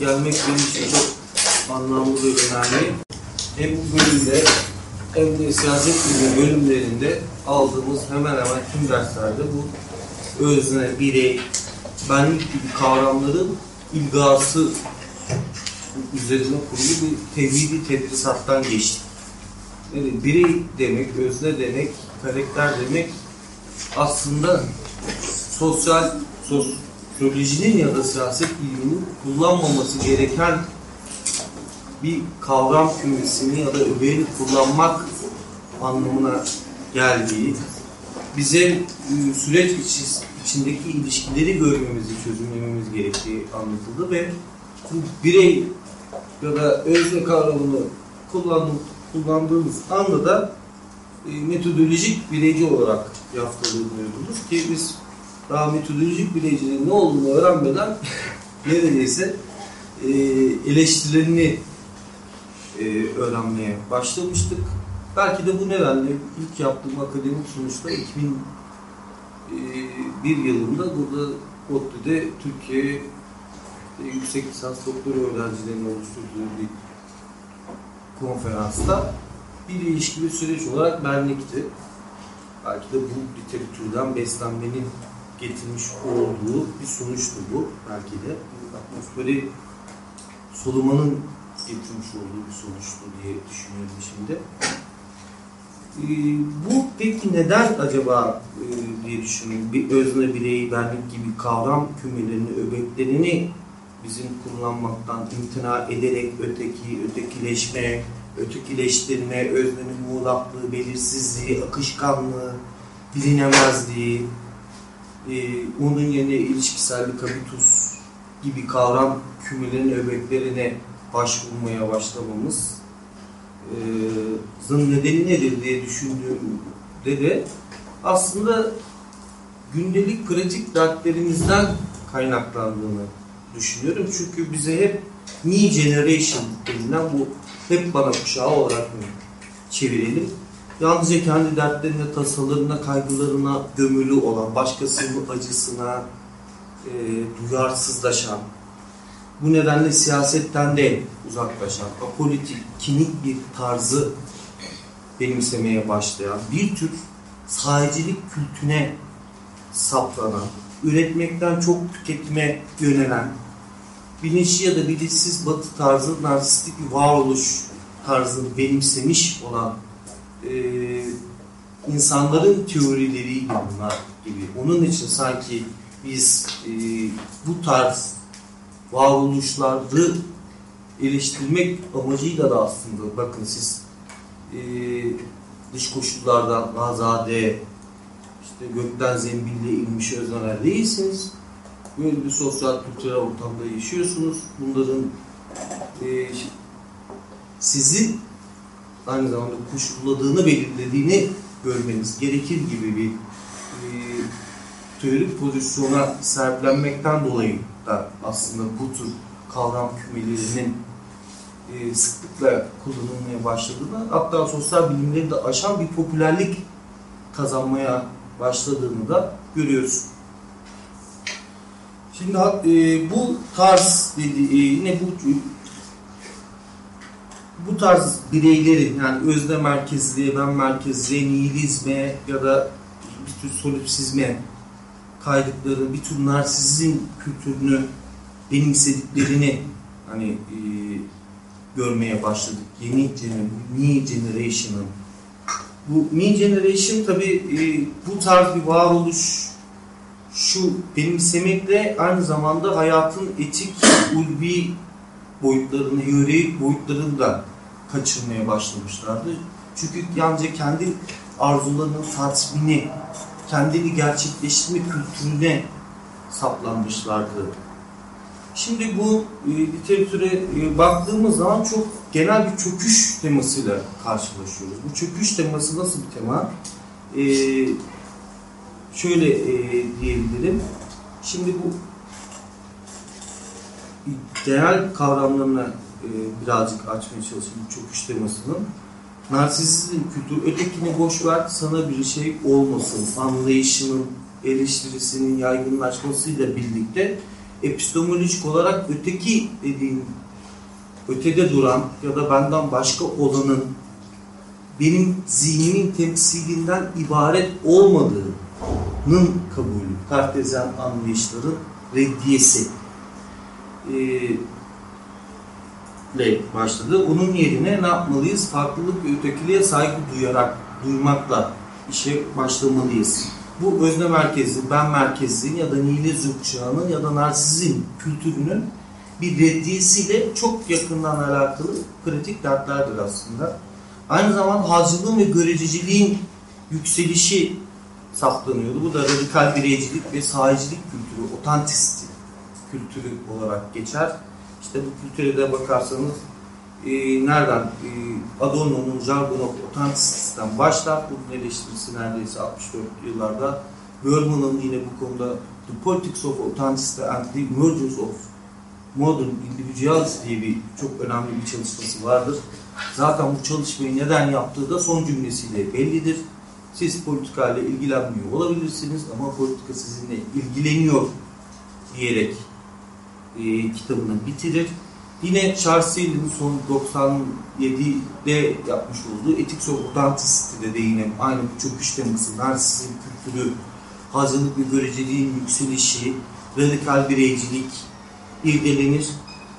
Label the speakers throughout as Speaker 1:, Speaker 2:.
Speaker 1: gelmek benim için çok anlamlı ve önemli. Hem bu bölümde hem de siyaset bilimi bölümlerinde aldığımız hemen hemen tüm derslerde bu özne, birey, benlik gibi kavramların ilgası üzerine kurulu bir tevhidi tedrisattan geçtik. Yani birey demek, özne demek, karakter demek aslında sosyal, sosyolojinin ya da siyaset biliminin kullanmaması gereken bir kavram kümesini ya da öbeğini kullanmak anlamına geldiği, bize e, süreç içindeki ilişkileri görmemizi, çözümlememiz gerektiği anlatıldı ve bu birey ya da özne kavramını kullandığımız anda da e, metodolojik bireyci olarak yaftalanıyordunuz ki biz daha metodolojik bireyciliğin ne olduğunu öğrenmeden neredeyse e, eleştirilerini e, öğrenmeye başlamıştık. Belki de bu nedenle ilk yaptığım akademik sunuşta 2001 yılında burada ODTÜ'de Türkiye e, yüksek lisans doktor öğrencilerinin oluşturduğu bir konferansta bir ilişki bir süreç olarak benlikti. Belki de bu literatürden beslenmenin getirmiş olduğu bir sonuçtu bu belki de. Atmosferi solumanın getirmiş olduğu bir sonuçtu diye düşünüyorum şimdi. Ee, bu peki neden acaba e, diye düşünüyorum. Bir özne bireyi benlik gibi kavram kümelerini, öbeklerini bizim kullanmaktan imtina ederek öteki, ötekileşme, ötekileştirme, öznenin muğlaklığı, belirsizliği, akışkanlığı, bilinemezliği, e, onun yerine ilişkisellik, habitus gibi kavram kümelerinin öbeklerine başvurmaya başlamamız e, nedeni nedir diye düşündüğümde de aslında gündelik pratik dertlerimizden kaynaklandığını düşünüyorum. Çünkü bize hep me generation denilen bu hep bana kuşağı olarak çevirelim. Yalnızca kendi dertlerine, tasalarına, kaygılarına gömülü olan, başkasının acısına e, duyarsızlaşan, bu nedenle siyasetten de uzaklaşan, apolitik, kinik bir tarzı benimsemeye başlayan, bir tür sahicilik kültüne saplanan, üretmekten çok tüketime yönelen, bilinçli ya da bilinçsiz batı tarzı narsistik bir varoluş tarzını benimsemiş olan e, insanların teorileri bunlar gibi. Onun için sanki biz e, bu tarz varoluşları eleştirmek amacıyla da aslında bakın siz e, dış koşullardan azade işte gökten zembille inmiş özneler değilsiniz. Böyle bir sosyal kültürel ortamda yaşıyorsunuz. Bunların e, sizin aynı zamanda koşulladığını belirlediğini görmeniz gerekir gibi bir e, teorik pozisyona sergilenmekten dolayı da aslında bu tür kavram kümelerinin e, sıklıkla kullanılmaya başladığını hatta sosyal bilimleri de aşan bir popülerlik kazanmaya başladığını da görüyoruz. Şimdi e, bu tarz dedi, e, yine bu bu tarz bireylerin yani özne merkezliğe, ben merkezliğe, nihilizme ya da bir tür solipsizme kaydıkları, bir tür narsizm kültürünü benimsediklerini hani e, görmeye başladık. Yeni New Generation'ın. Bu New Generation tabi e, bu tarz bir varoluş şu benimsemekle aynı zamanda hayatın etik, ulvi boyutlarını, yüreği boyutlarını da kaçırmaya başlamışlardı. Çünkü yalnızca kendi arzularının tatmini, kendini gerçekleştirme kültürüne saplanmışlardı. Şimdi bu e, literatüre e, baktığımız zaman çok genel bir çöküş temasıyla karşılaşıyoruz. Bu çöküş teması nasıl bir tema? E, şöyle e, diyebilirim. Şimdi bu genel kavramlarına e, birazcık açmaya çalışayım bu çöküş temasının. Narsisizm kültürü, ötekini boş ver, sana bir şey olmasın. Anlayışının, eleştirisinin yaygınlaşmasıyla birlikte epistemolojik olarak öteki dediğim ötede duran ya da benden başka olanın benim zihnimin temsilinden ibaret olmadığının kabulü, kartezyen anlayışların reddiyesi. E, ile başladı. Onun yerine ne yapmalıyız? Farklılık ve ötekiliğe saygı duyarak, duymakla işe başlamalıyız. Bu özne merkezli, ben merkezliyim ya da nihilizm kuşağının ya da narsizm kültürünün bir reddiyesiyle çok yakından alakalı kritik dertlerdir aslında. Aynı zamanda hazcılığın ve göreciciliğin yükselişi saptanıyordu. Bu da radikal bireycilik ve sahicilik kültürü, otantisiti kültürü olarak geçer. İşte bu kültüre de bakarsanız e, nereden? E, Adorno'nun Jargon of Authenticities'ten başlar. Bunun eleştirisi neredeyse 64 yıllarda. Berman'ın yine bu konuda The Politics of Authenticity and the Emergence of Modern Individuality diye bir çok önemli bir çalışması vardır. Zaten bu çalışmayı neden yaptığı da son cümlesiyle bellidir. Siz politikayla ilgilenmiyor olabilirsiniz ama politika sizinle ilgileniyor diyerek e, kitabını bitirir. Yine Charles Seel'in son 97'de yapmış olduğu Ethics of Authenticity de yine aynı bu çöküş teması, narsizm kültürü, hazırlık ve göreceliğin yükselişi, radikal bireycilik irdelenir.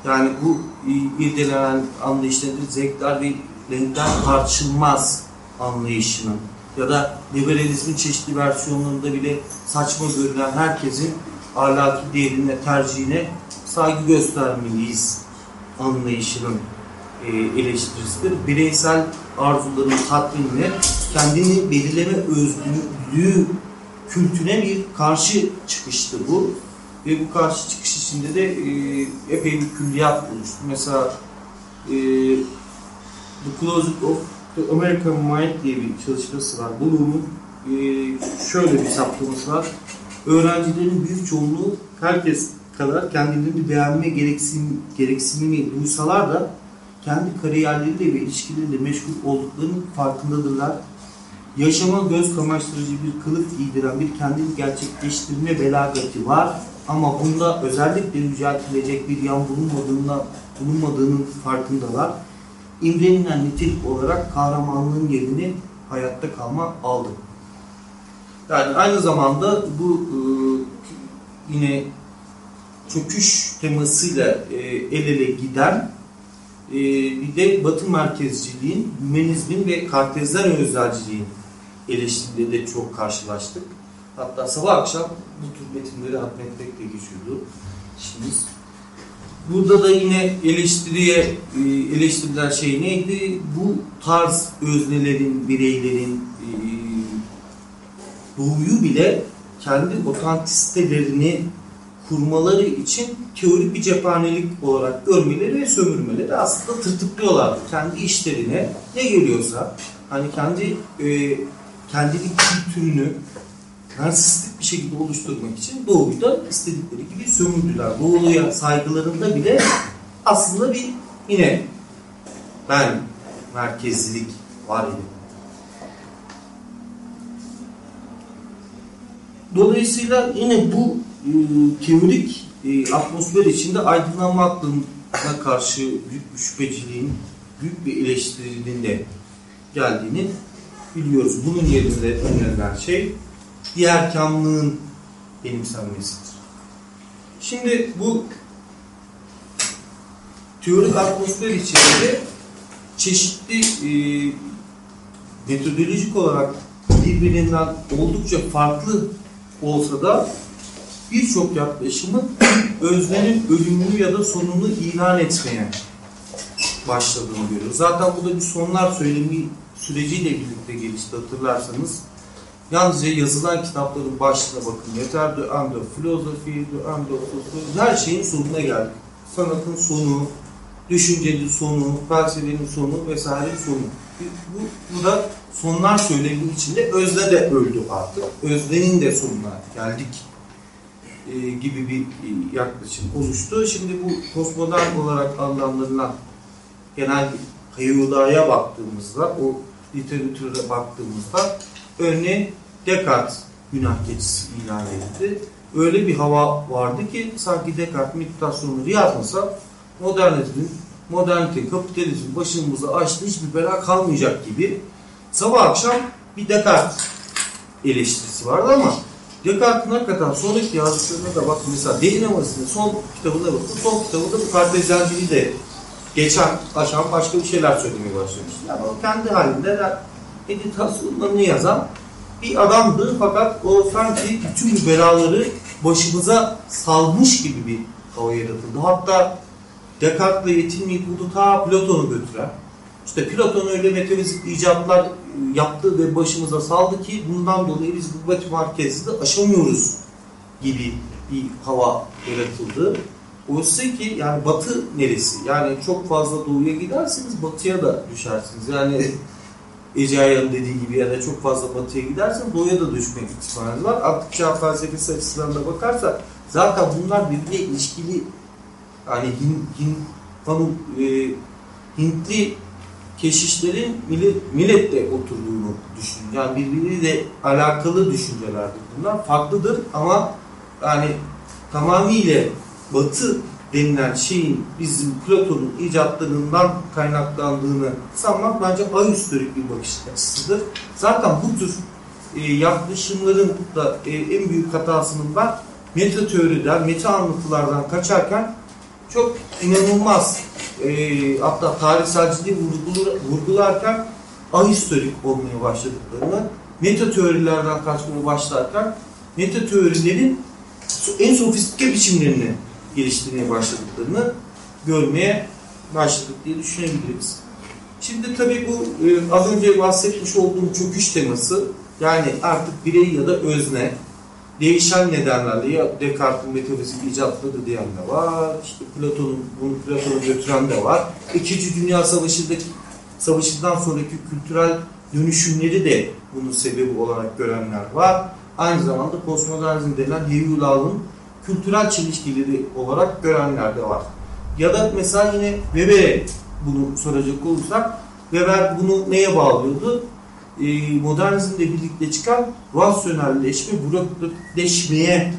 Speaker 1: Yani bu irdelenen anlayışların zevkler ve renkler tartışılmaz anlayışının ya da liberalizmin çeşitli versiyonlarında bile saçma görülen herkesin ahlaki değerine, tercihine saygı göstermeliyiz anlayışının e, eleştirisidir. Bireysel arzuların tatminine kendini belirleme özgürlüğü kültüne bir karşı çıkıştı bu. Ve bu karşı çıkış içinde de e, epey bir külliyat oluştu. Mesela e, The Closet of the American Mind diye bir çalışması var. Bloom'un e, şöyle bir saptaması var. Öğrencilerin büyük çoğunluğu herkes kadar kendilerini beğenme gereksin, gereksinimi duysalar da kendi kariyerleriyle ve ilişkileriyle meşgul olduklarının farkındadırlar. Yaşama göz kamaştırıcı bir kılık giydiren bir kendini gerçekleştirme belagati var ama bunda özellikle yüceltilecek bir yan bulunmadığından, bulunmadığının farkındalar. İmrenilen nitelik olarak kahramanlığın yerini hayatta kalma aldı. Yani aynı zamanda bu e, yine çöküş temasıyla e, el ele giden e, bir de Batı merkezciliğin, hümanizmin ve kartezler özelciliğin eleştirileri de çok karşılaştık. Hatta sabah akşam bu tür metinleri hatmetmekle geçiyordu işimiz. Burada da yine eleştiriye e, eleştirilen şey neydi? Bu tarz öznelerin, bireylerin e, doğuyu bile kendi otantisitelerini kurmaları için teorik bir cephanelik olarak görmeleri ve sömürmeleri aslında tırtıklıyorlar. Kendi işlerine ne geliyorsa hani kendi e, kendilik kültürünü narsistik bir şekilde oluşturmak için Doğu'yu istedikleri gibi sömürdüler. Doğu'ya saygılarında bile aslında bir yine ben merkezlilik var idi. Dolayısıyla yine bu teorik e, atmosfer içinde aydınlanma aklına karşı büyük bir şüpheciliğin, büyük bir eleştirinin de geldiğini biliyoruz. Bunun yerinde önerilen şey diğer kamlığın benimsenmesidir. Şimdi bu teorik atmosfer içinde çeşitli e, metodolojik olarak birbirinden oldukça farklı olsa da birçok yaklaşımın öznenin ölümünü ya da sonunu ilan etmeye başladığını görüyoruz. Zaten bu da bir sonlar söylemi süreciyle birlikte gelişti hatırlarsanız. Yalnızca yazılan kitapların başlığına bakın. Yeter philosophy, the end of philosophy. Her şeyin sonuna geldik. Sanatın sonu, düşüncenin sonu, felsefenin sonu vesaire sonu. Bu, bu da sonlar söylemin içinde özne de öldü artık. Öznenin de sonuna geldik e, gibi bir yaklaşım oluştu. Şimdi bu postmodern olarak adlandırılan genel hayudaya baktığımızda, o literatüre baktığımızda örneğin Descartes günah keçisi ilan edildi. öyle bir hava vardı ki sanki Descartes meditasyonları yazmasa modernizmin, modernite, kapitalizm başımıza açtı hiçbir bela kalmayacak gibi sabah akşam bir Descartes eleştirisi vardı ama Descartes'in hakikaten sonraki yazdıklarına da bak mesela Derin Havası'nın son kitabına bakın. Son kitabında bu kartezyenciliği de geçen aşan başka bir şeyler söylemeye başlamış. Yani o kendi halinde meditasyonlarını yazan bir adamdı fakat o sanki bütün belaları başımıza salmış gibi bir hava yaratıldı. Hatta Descartes'le yetinmeyip bunu ta Platon'u götüren, işte Platon öyle metafizik icatlar yaptı ve başımıza saldı ki bundan dolayı biz merkezini de aşamıyoruz gibi bir hava yaratıldı. Oysa ki yani batı neresi? Yani çok fazla doğuya giderseniz batıya da düşersiniz. Yani Ece Aya'nın dediği gibi ya da çok fazla batıya gidersen doğuya da düşme ihtimaliniz var. Artık çağ felsefesi açısından da bakarsak zaten bunlar birbirine ilişkili yani Hin, Hin, Hin, e, Hintli keşişlerin millet, millette oturduğunu düşün. Yani birbiriyle alakalı düşüncelerdir bunlar. Farklıdır ama yani tamamıyla batı denilen şeyin bizim Platon'un icatlarından kaynaklandığını sanmak bence ayüstörük bir bakış açısıdır. Zaten bu tür e, yaklaşımların da e, en büyük hatasının ben meta teoriden, meta anlatılardan kaçarken çok inanılmaz e, hatta tarihselciliği vurgularken ahistorik olmaya başladıklarını, meta teorilerden kaçmaya başlarken meta teorilerin en sofistike biçimlerini geliştirmeye başladıklarını görmeye başladık diye düşünebiliriz. Şimdi tabii bu e, az önce bahsetmiş olduğum çöküş teması yani artık birey ya da özne değişen nedenlerle Descartes'in metafizik icatları diyen de var, işte Platon'un bunu Platon'a götüren de var. İkinci Dünya Savaşı'ndaki savaşından sonraki kültürel dönüşümleri de bunun sebebi olarak görenler var. Aynı zamanda postmodernizm denen Heyulal'ın kültürel çelişkileri olarak görenler de var. Ya da mesela yine Weber'e bunu soracak olursak Weber bunu neye bağlıyordu? Ee, modernizmle birlikte çıkan rasyonelleşme, bürokratleşmeye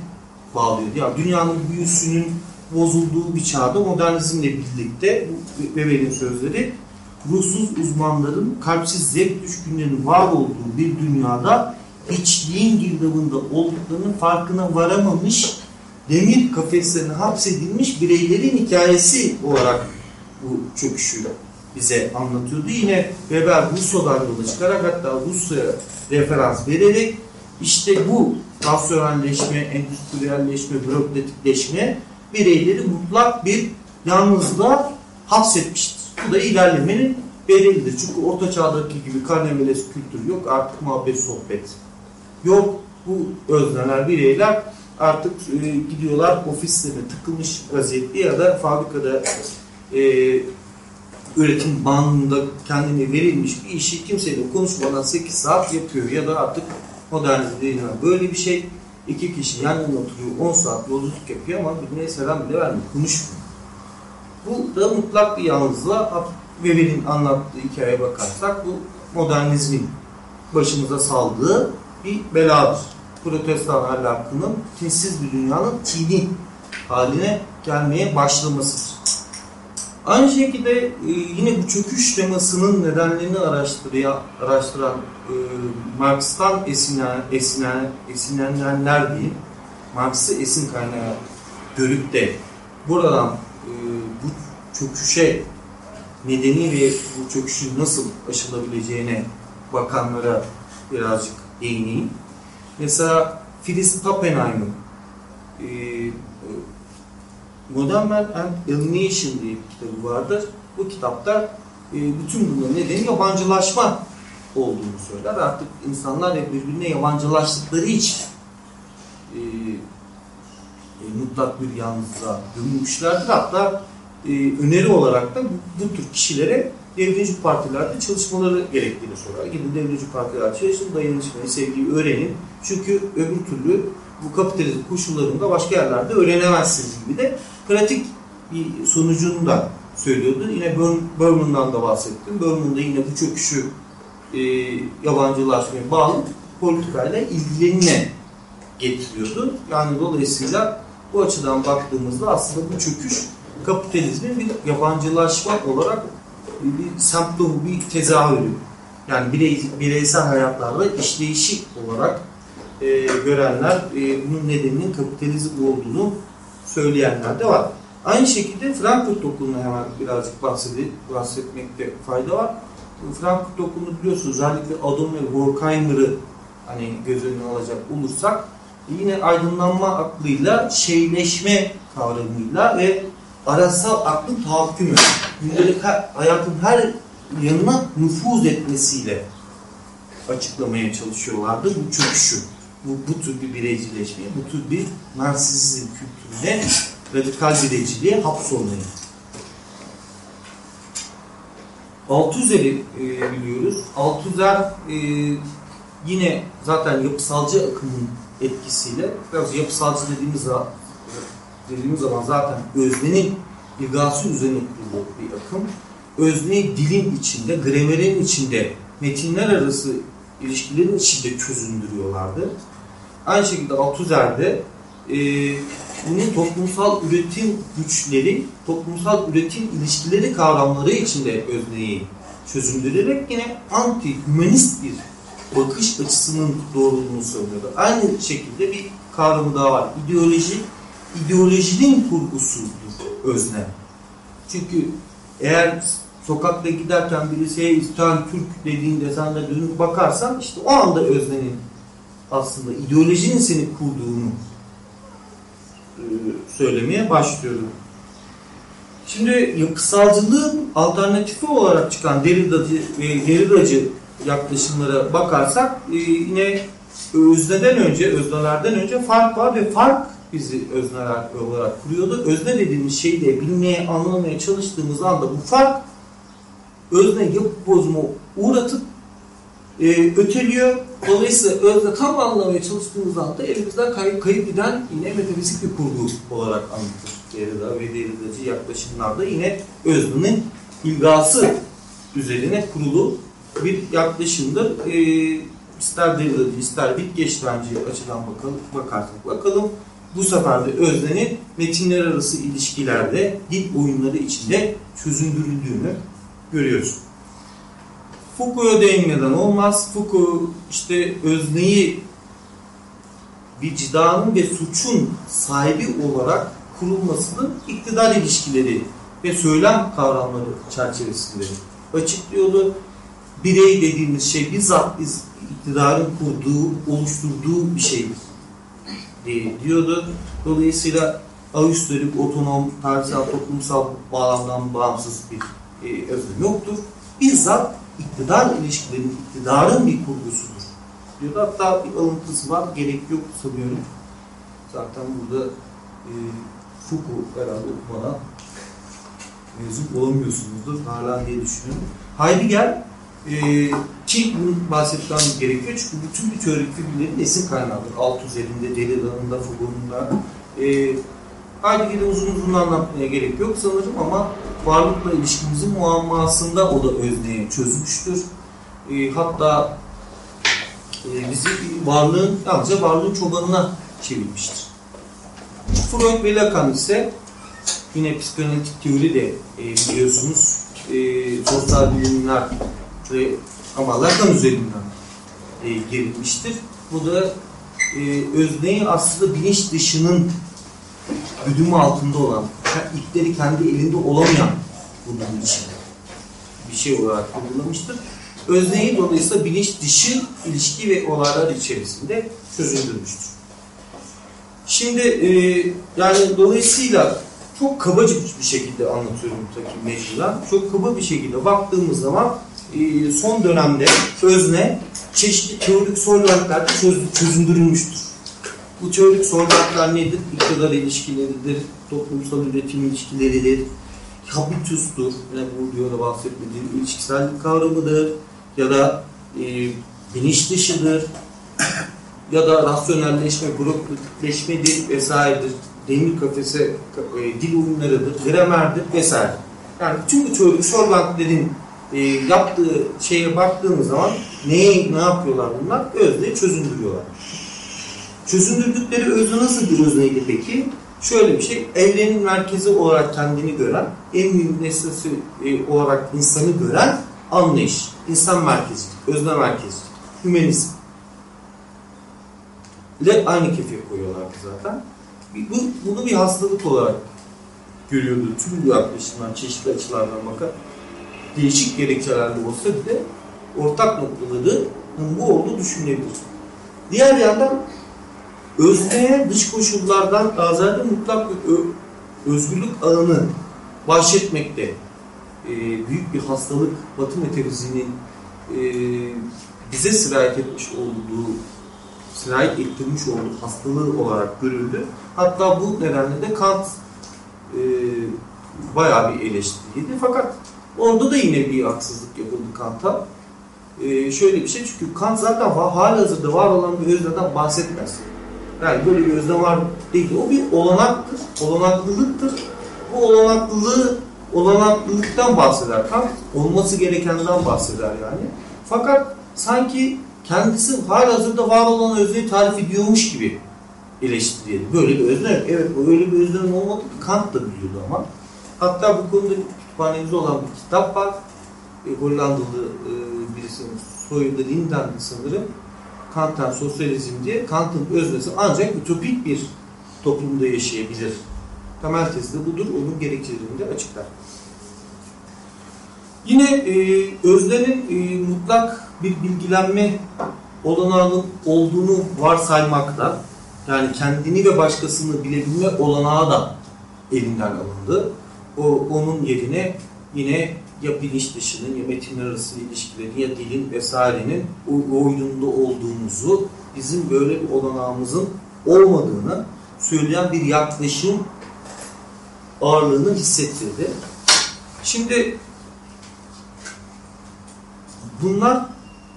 Speaker 1: bağlıyordu. Yani dünyanın büyüsünün bozulduğu bir çağda modernizmle birlikte Weber'in sözleri ruhsuz uzmanların kalpsiz zevk düşkünlerinin var olduğu bir dünyada hiçliğin girdabında olduklarının farkına varamamış demir kafeslerine hapsedilmiş bireylerin hikayesi olarak bu çöküşü bize anlatıyordu. Yine Weber Rousseau'dan yola çıkarak hatta Rousseau'ya referans vererek işte bu rasyonelleşme, endüstriyelleşme, bürokratikleşme bireyleri mutlak bir yalnızlığa hapsetmiştir. Bu da ilerlemenin belirlidir. Çünkü orta çağdaki gibi karnemeles kültür yok. Artık muhabbet, sohbet yok. Bu özneler, bireyler artık e, gidiyorlar ofislerine tıkılmış vaziyette ya da fabrikada e, üretim bandında kendine verilmiş bir işi kimseyle konuşmadan 8 saat yapıyor ya da artık modernizm böyle bir şey iki kişi yan yana oturuyor 10 saat yolculuk yapıyor ama birbirine selam bile vermiyor konuşmuyor. Bu da mutlak bir yalnızlığa Weber'in anlattığı hikayeye bakarsak bu modernizmin başımıza saldığı bir beladır protestan ahlakının tinsiz bir dünyanın tini haline gelmeye başlamasıdır. Aynı şekilde e, yine bu çöküş temasının nedenlerini araştıran, araştıran e, Marx'tan esinen, esinen, esinlenenler diyeyim, Marx'ı esin kaynağı görüp de buradan e, bu çöküşe nedeni ve bu çöküşün nasıl aşılabileceğine bakanlara birazcık değineyim. Mesela Filiz Pappenheim'ın e, Modern and Alienation diye bir kitabı vardır. Bu kitapta e, bütün bunların nedeni yabancılaşma olduğunu söyler. Artık insanlar birbirine yabancılaştıkları için e, e, mutlak bir yalnızlığa gömülmüşlerdir. Hatta e, öneri olarak da bu, bu tür kişilere devrimci partilerde çalışmaları gerektiğini sorar. Gidin devrimci partiler çalışın, dayanışmayı, sevgiyi öğrenin. Çünkü öbür türlü bu kapitalizm koşullarında başka yerlerde öğrenemezsiniz gibi de pratik bir sonucunu da söylüyordu. Yine Berman'dan da bahsettim. Berman'da yine bu çöküşü e, yabancılaşmaya bağlı politikayla ilgilenme getiriyordu. Yani dolayısıyla bu açıdan baktığımızda aslında bu çöküş kapitalizmin bir yabancılaşma olarak bir semptom, bir tezahürü. Yani birey, bireysel hayatlarda işleyişi olarak e, görenler e, bunun nedeninin kapitalizm olduğunu söyleyenler de var. Aynı şekilde Frankfurt Okulu'na hemen birazcık bahsedip, bahsetmekte fayda var. Frankfurt Okulu'nu biliyorsunuz özellikle Adam ve Horkheimer'ı hani göz önüne alacak olursak yine aydınlanma aklıyla şeyleşme kavramıyla ve arasal aklın tahakkümü, gündelik hayatın her yanına nüfuz etmesiyle açıklamaya çalışıyorlardı bu çöküşü. Bu, bu tür bir bireycileşmeye, bu tür bir narsizm kültürüne, radikal bireyciliğe hapsolmayı. Altuzer'i e, biliyoruz. Altuzer e, yine zaten yapısalcı akımın etkisiyle biraz yapısalcı dediğimiz dediğimiz zaman zaten öznenin ilgası üzerine kurulu bir akım. Özneyi dilin içinde, gramerin içinde, metinler arası ilişkilerin içinde çözündürüyorlardı. Aynı şekilde Altuzer'de e, bunun toplumsal üretim güçleri, toplumsal üretim ilişkileri kavramları içinde özneyi çözümleyerek yine anti-hümanist bir bakış açısının doğruluğunu söylüyordu. Aynı şekilde bir kavramı daha var. İdeoloji, ideolojinin kurgusudur özne. Çünkü eğer sokakta giderken birisi hey İslam Türk dediğinde sen de dönüp bakarsan işte o anda öznenin aslında ideolojinin seni kurduğunu söylemeye başlıyorum. Şimdi yapısalcılığın alternatifi olarak çıkan Derrida'cı ve Derrida'cı yaklaşımlara bakarsak e, yine özneden önce, öznelerden önce fark var ve fark bizi özneler olarak kuruyordu. Özne dediğimiz şeyi de bilmeye, anlamaya çalıştığımız anda bu fark özne yapı bozuma uğratıp e, öteliyor. Dolayısıyla özne tam anlamaya çalıştığımız anda elimizden kayıp, kayıp giden yine metafizik bir kurgu olarak anlatır. Derrida ve Derrida'cı yaklaşımlarda yine öznenin ilgası üzerine kurulu bir yaklaşımdır. E, ister Derrida'cı ister Wittgenstein'ci açıdan bakalım, bakarsak bakalım. Bu sefer de öznenin metinler arası ilişkilerde dil oyunları içinde çözündürüldüğünü görüyoruz. Foucault'a değinmeden olmaz. Foucault işte özneyi vicdanın ve suçun sahibi olarak kurulmasını iktidar ilişkileri ve söylem kavramları çerçevesinde açıklıyordu. Birey dediğimiz şey bizzat iktidarın kurduğu, oluşturduğu bir şeydir diye diyordu. Dolayısıyla aüsterik, otonom, tarihsel, toplumsal bağlamdan bağımsız bir e, özne yoktur. Bizzat iktidar ilişkilerinin, iktidarın bir kurgusudur. Diyordu. Hatta bir alıntısı var. Gerek yok sanıyorum. Zaten burada e, Foucault herhalde okumadan mezun olamıyorsunuzdur hala diye düşünüyorum. Heidegger e, ki bunun bahsetmem gerekiyor çünkü bütün bir teorik figürlerin esin kaynağıdır. Alt üzerinde, Derrida'nın da, Foucault'un da. E, Heidegger'i uzun uzun anlatmaya gerek yok sanırım ama varlıkla ilişkimizin muammasında o da özneye çözmüştür. E, hatta e, bizi varlığın, yalnızca varlığın çobanına çevirmiştir. Freud ve Lacan ise yine psikanalitik teori de e, biliyorsunuz e, sosyal bilimler ve ama Lacan üzerinden e, gerilmiştir. Bu da e, özneyi aslında bilinç dışının güdümü altında olan, ipleri kendi elinde olamayan bunun için bir şey olarak kullanılmıştır. Özneyi dolayısıyla bilinç dışı ilişki ve olaylar içerisinde çözüldürmüştür. Şimdi e, yani dolayısıyla çok kabaca bir şekilde anlatıyorum tabii mecburen. Çok kaba bir şekilde baktığımız zaman e, son dönemde özne çeşitli teorik solventlerde çöz, çözündürülmüştür. Bu teorik solventler nedir? İktidar ilişkileridir, toplumsal üretim ilişkileridir, habitustur, yani bu diyor bahsetmediğim ilişkisellik kavramıdır ya da e, bilinç dışıdır ya da rasyonelleşme, bürokratikleşmedir vesairedir. Demir kafese e, dil oyunlarıdır, gramerdir vesaire. Yani tüm bu teorik solventlerin e, yaptığı şeye baktığımız zaman neyi, ne yapıyorlar bunlar? Özneyi çözündürüyorlar. Çözündürdükleri özne nasıl bir özneydi peki? Şöyle bir şey, evrenin merkezi olarak kendini gören, en nesnesi e, olarak insanı gören anlayış. İnsan merkezi, özne merkezi, hümanizm. ile aynı kefeye koyuyorlardı zaten. Bu, bunu bir hastalık olarak görüyordu tüm bu yaklaşımlar, çeşitli açılardan bakar. Değişik gerekçelerle olsa bile ortak noktaları bu olduğu düşünülebilir. Diğer yandan özneye dış koşullardan azade mutlak bir özgürlük ağını bahşetmekte e, büyük bir hastalık Batı metafizinin e, bize sirayet etmiş olduğu sirayet ettirmiş olduğu hastalığı olarak görüldü. Hatta bu nedenle de Kant e, bayağı bir eleştiriydi. Fakat orada da yine bir haksızlık yapıldı Kant'a. E, şöyle bir şey çünkü Kant zaten hali hazırda var olan bir özneden bahsetmez. Yani böyle bir özne var değil. O bir olanaktır, olanaklılıktır. Bu olanaklılığı, olanaklılıktan bahseder Kant. Olması gerekenden bahseder yani. Fakat sanki kendisi hali hazırda var olan özneyi tarif ediyormuş gibi eleştiriyordu. Böyle bir yok. Evet öyle bir öznenin olmadı ki Kant da biliyordu ama. Hatta bu konuda kütüphanemizde olan bir kitap var. E, Hollandalı e, birisinin soyadı Linden sanırım. Kant'tan sosyalizm diye Kant'ın öznesi ancak ütopik bir toplumda yaşayabilir. Temel tezi de budur. Onun gerekçelerini de açıklar. Yine e, öznenin e, mutlak bir bilgilenme olanağının olduğunu varsaymakta yani kendini ve başkasını bilebilme olanağı da elinden alındı. O, onun yerine yine ya bilinç dışının ya metinler arası ilişkilerin ya dilin vesairenin oyununda olduğumuzu bizim böyle bir olanağımızın olmadığını söyleyen bir yaklaşım ağırlığını hissettirdi. Şimdi bunlar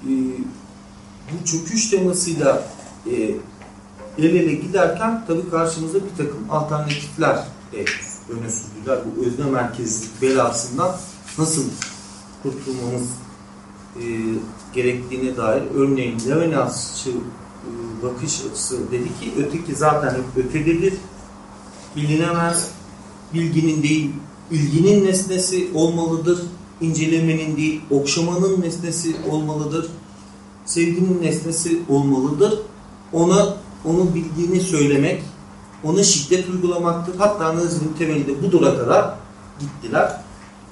Speaker 1: e, bu çöküş temasıyla e, el ele giderken tabii karşımızda bir takım alternatifler de öne sürdüler. Bu özne merkezlik belasından nasıl kurtulmamız e, gerektiğine dair örneğin Levinasçı e, bakış açısı dedi ki öteki zaten ötededir, bilinemez, bilginin değil, ilginin nesnesi olmalıdır, incelemenin değil, okşamanın nesnesi olmalıdır, sevginin nesnesi olmalıdır. Ona onun bildiğini söylemek, ona şiddet uygulamaktır. Hatta Nazır'ın temeli budura kadar gittiler.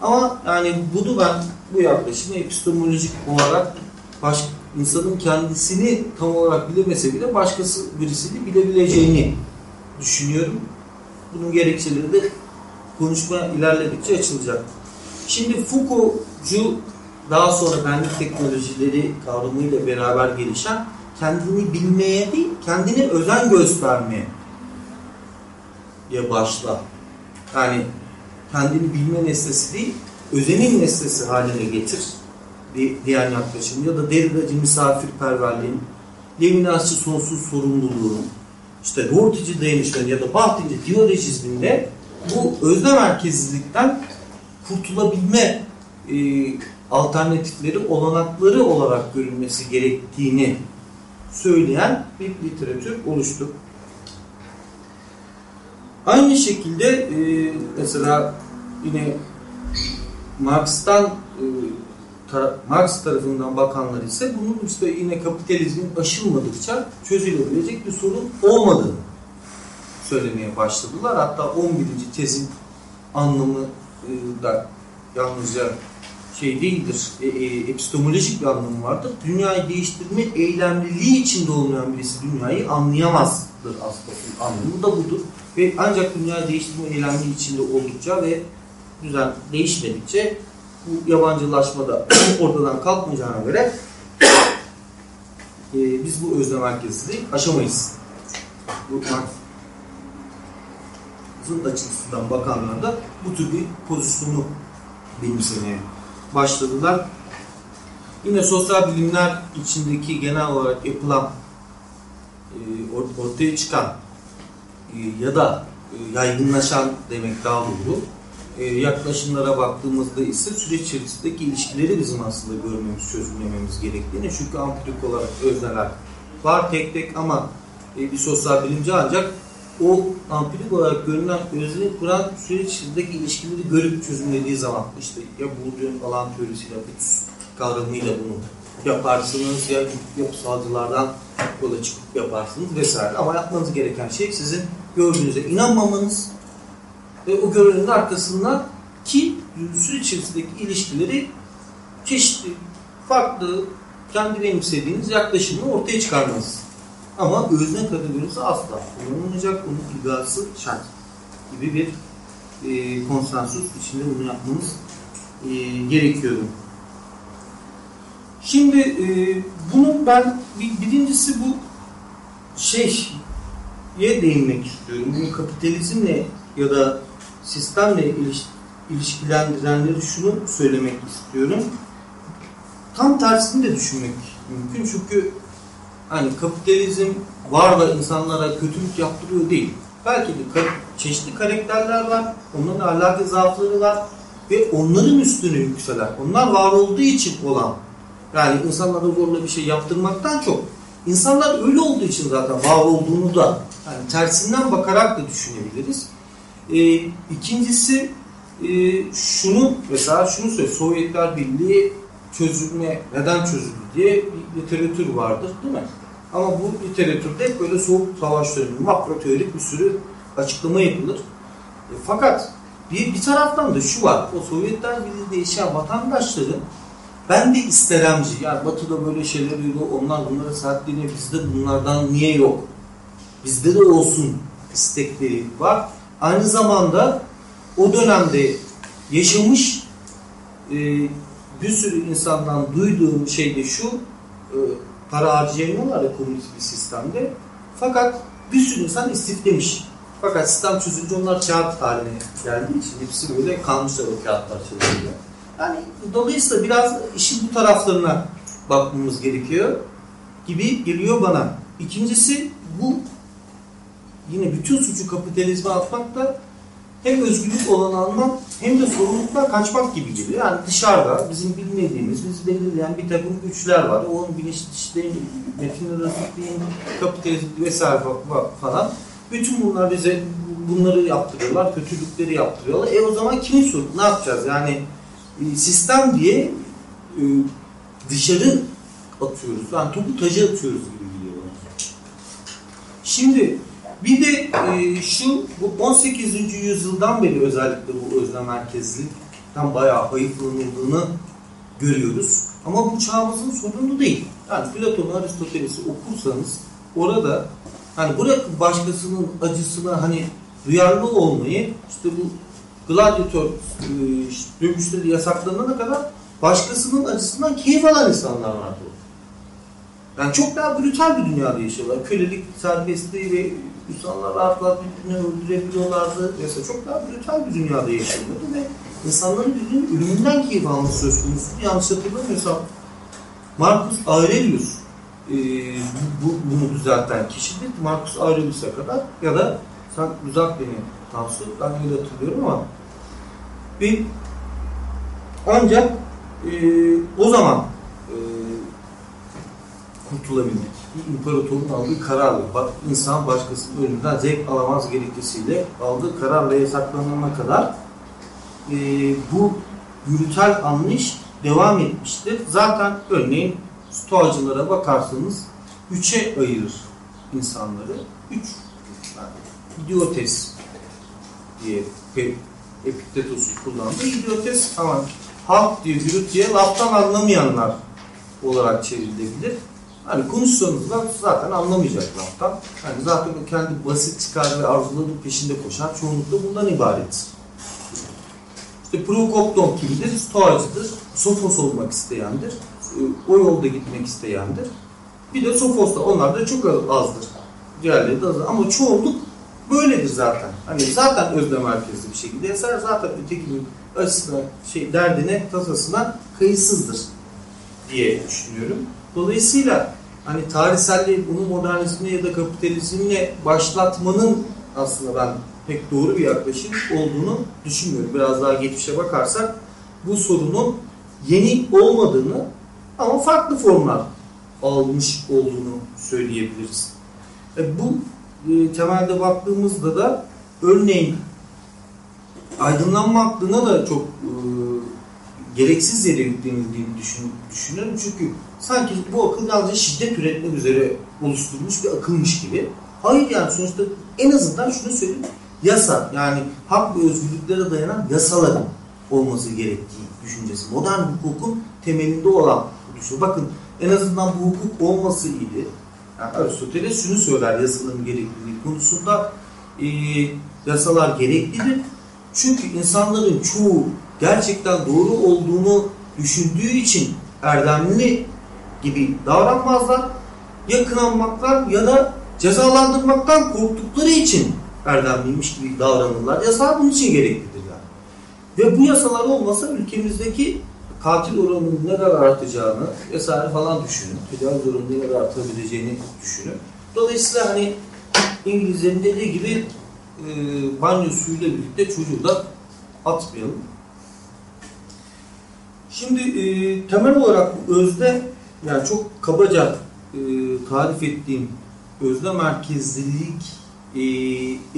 Speaker 1: Ama yani bunu ben bu yaklaşımı epistemolojik olarak baş, insanın kendisini tam olarak bilemese bile başkası birisini bilebileceğini düşünüyorum. Bunun gerekçeleri de konuşma ilerledikçe açılacak. Şimdi Foucault'cu daha sonra benlik teknolojileri kavramıyla beraber gelişen kendini bilmeye değil, kendine özen göstermeye ya başla. Yani kendini bilme nesnesi değil, özenin nesnesi haline getir diyen yaklaşım ya da Derrida'cı misafirperverliğin, Levinasçı sonsuz sorumluluğun, işte Rorty'ci dayanışmanın ya da Bahtici diyolojizminde bu özne merkezlilikten kurtulabilme e, alternatifleri, olanakları olarak görülmesi gerektiğini söyleyen bir literatür oluştu. Aynı şekilde e, mesela yine Marx'tan e, Marx tarafından bakanlar ise bunun işte yine kapitalizmin aşılmadıkça çözülebilecek bir sorun olmadığını söylemeye başladılar. Hatta 11. tezin anlamı e, da yalnızca şey değildir, e, e, epistemolojik bir anlamı vardır. Dünyayı değiştirme eylemliliği içinde olmayan birisi dünyayı anlayamazdır aslında. Anlamı da budur. Ve ancak dünyayı değiştirme eylemliliği içinde oldukça ve düzen değişmedikçe bu yabancılaşma da ortadan kalkmayacağına göre e, biz bu özlem merkezini aşamayız. Bu Marx'ın açısından bakanlar da bu tür bir pozisyonu benimsemeye başladılar. Yine sosyal bilimler içindeki genel olarak yapılan e, ortaya çıkan e, ya da e, yaygınlaşan demek daha doğru yaklaşımlara baktığımızda ise süreç içerisindeki ilişkileri bizim aslında görmemiz, çözümlememiz gerektiğini çünkü ampirik olarak özneler var tek tek ama e, bir sosyal bilimci ancak o ampirik olarak görünen özne kuran süreç içindeki ilişkileri görüp çözümlediği zaman işte ya Bourdieu'nun alan teorisiyle, Bütüs kavramıyla bunu yaparsınız ya yapısalcılardan yola çıkıp yaparsınız vesaire. Ama yapmanız gereken şey sizin gördüğünüze inanmamanız ve o görünenin arkasından ki süreç içerisindeki ilişkileri çeşitli, farklı, kendi benimsediğiniz yaklaşımı ortaya çıkarmanız. Ama özne kategorisi asla kullanılmayacak, bunun ilgası şart gibi bir e, konsensus içinde bunu yapmamız e, gerekiyordu. Şimdi e, bunu ben bir, birincisi bu şey ye değinmek istiyorum. Bunu kapitalizmle ya da sistemle iliş, ilişkilendirenleri şunu söylemek istiyorum. Tam tersini de düşünmek mümkün. Çünkü hani kapitalizm var da insanlara kötülük yaptırıyor değil. Belki de çeşitli karakterler var. Onların ahlaki zaafları var. Ve onların üstüne yükselen, onlar var olduğu için olan yani insanlara zorla bir şey yaptırmaktan çok insanlar öyle olduğu için zaten var olduğunu da yani tersinden bakarak da düşünebiliriz. E, ikincisi e, şunu mesela şunu söyle Sovyetler Birliği çözülme neden çözüldü diye bir literatür vardır değil mi? Ama bu literatürde hep böyle soğuk savaş dönemi, makro teorik bir sürü açıklama yapılır. E, fakat bir, bir taraftan da şu var, o Sovyetler Birliği'de yaşayan vatandaşların ben de isteremci. Yani Batı'da böyle şeyler oluyor. Onlar bunlara sahipleniyor. Bizde bunlardan niye yok? Bizde de olsun istekleri var. Aynı zamanda o dönemde yaşamış e, bir sürü insandan duyduğum şey de şu e, para harcayamıyorlar ya komünist bir sistemde. Fakat bir sürü insan istiflemiş. Fakat sistem çözünce onlar kağıt haline geldiği için hepsi böyle kalmışlar o kağıtlar çözünce. Yani dolayısıyla biraz işin bu taraflarına bakmamız gerekiyor gibi geliyor bana. İkincisi bu yine bütün suçu kapitalizme atmak da hem özgürlük olanı almak hem de sorumluluktan kaçmak gibi geliyor. Yani dışarıda bizim bilmediğimiz, bizi belirleyen bir takım güçler var. Onun bilinç dışlayın, metinler rızıklayın, kapitalizm vesaire falan. Bütün bunlar bize bunları yaptırıyorlar, kötülükleri yaptırıyorlar. E o zaman kimin sorunu? Ne yapacağız? Yani e, sistem diye e, dışarı atıyoruz. Yani topu taca atıyoruz gibi geliyor bana. Şimdi bir de e, şu bu 18. yüzyıldan beri özellikle bu özlem merkezlikten bayağı hayıflanıldığını görüyoruz. Ama bu çağımızın sorunu değil. Yani Platon, Aristoteles'i okursanız orada hani bırakın başkasının acısına hani duyarlı olmayı işte bu gladyatör e, dövüşleri yasaklanana kadar başkasının acısından keyif alan insanlar vardı. Yani çok daha brutal bir dünyada yaşıyorlar. Kölelik serbestliği ve insanlar rahatlar birbirini öldürebiliyorlardı. Mesela çok daha brutal bir dünyada yaşıyorlardı ve insanların birbirinin ölümünden keyif alması söz konusu. Yanlış hatırlamıyorsam Marcus Aurelius e, bu, bunu düzelten kişidir. Marcus Aurelius'a kadar ya da sen düzelt beni Tansu, ben öyle hatırlıyorum ama bir ancak e, o zaman e, kurtulabildik. Bir imparatorun aldığı kararla, insan başkasının ölümünden zevk alamaz gerekçesiyle aldığı kararla yasaklanana kadar e, bu brutal anlayış devam etmiştir. Zaten örneğin stoacılara bakarsanız üçe ayırır insanları. Üç, yani, idiotes diye Epiktetos'u kullandı. İdiotes ama halk diye, gürültü diye laftan anlamayanlar olarak çevrilebilir. Hani konuşsanız da zaten anlamayacak laftan. Hani zaten o kendi basit çıkar ve arzuların peşinde koşar. Çoğunlukla bundan ibaret. İşte Prokopton kimdir? Stoacıdır. Sofos olmak isteyendir. O yolda gitmek isteyendir. Bir de Sofos da onlar da çok azdır. Diğerleri de azdır. Ama çoğunluk böyledir zaten. Hani zaten özlem merkezli bir şekilde eser zaten ötekinin acısına, şey, derdine, tasasına kayıtsızdır diye düşünüyorum. Dolayısıyla hani tarihselliği bunu modernizmle ya da kapitalizmle başlatmanın aslında ben pek doğru bir yaklaşım olduğunu düşünmüyorum. Biraz daha geçmişe bakarsak bu sorunun yeni olmadığını ama farklı formlar almış olduğunu söyleyebiliriz. E, bu e, temelde baktığımızda da örneğin aydınlanma aklına da çok e, gereksiz yere yüklenildiğini düşün, düşünüyorum. Çünkü sanki bu akıl yalnızca şiddet üretmek üzere oluşturulmuş bir akılmış gibi. Hayır yani sonuçta en azından şunu söyleyeyim. Yasa yani hak ve özgürlüklere dayanan yasaların olması gerektiği düşüncesi. Modern hukukun temelinde olan düşünce. Bakın en azından bu hukuk olması iyiydi. Yani Aristoteles şunu söyler yasaların gerekliliği konusunda e, yasalar gereklidir. Çünkü insanların çoğu gerçekten doğru olduğunu düşündüğü için erdemli gibi davranmazlar. Ya kınanmaktan ya da cezalandırmaktan korktukları için erdemliymiş gibi davranırlar. Yasalar bunun için gereklidir yani. Ve bu yasalar olmasa ülkemizdeki katil oranının ne kadar artacağını vesaire falan düşünün. Tecavüz oranının ne kadar artabileceğini düşünün. Dolayısıyla hani İngilizlerin dediği gibi e, banyo suyuyla birlikte çocuğu da atmayalım. Şimdi e, temel olarak özde yani çok kabaca e, tarif ettiğim özde merkezlilik e,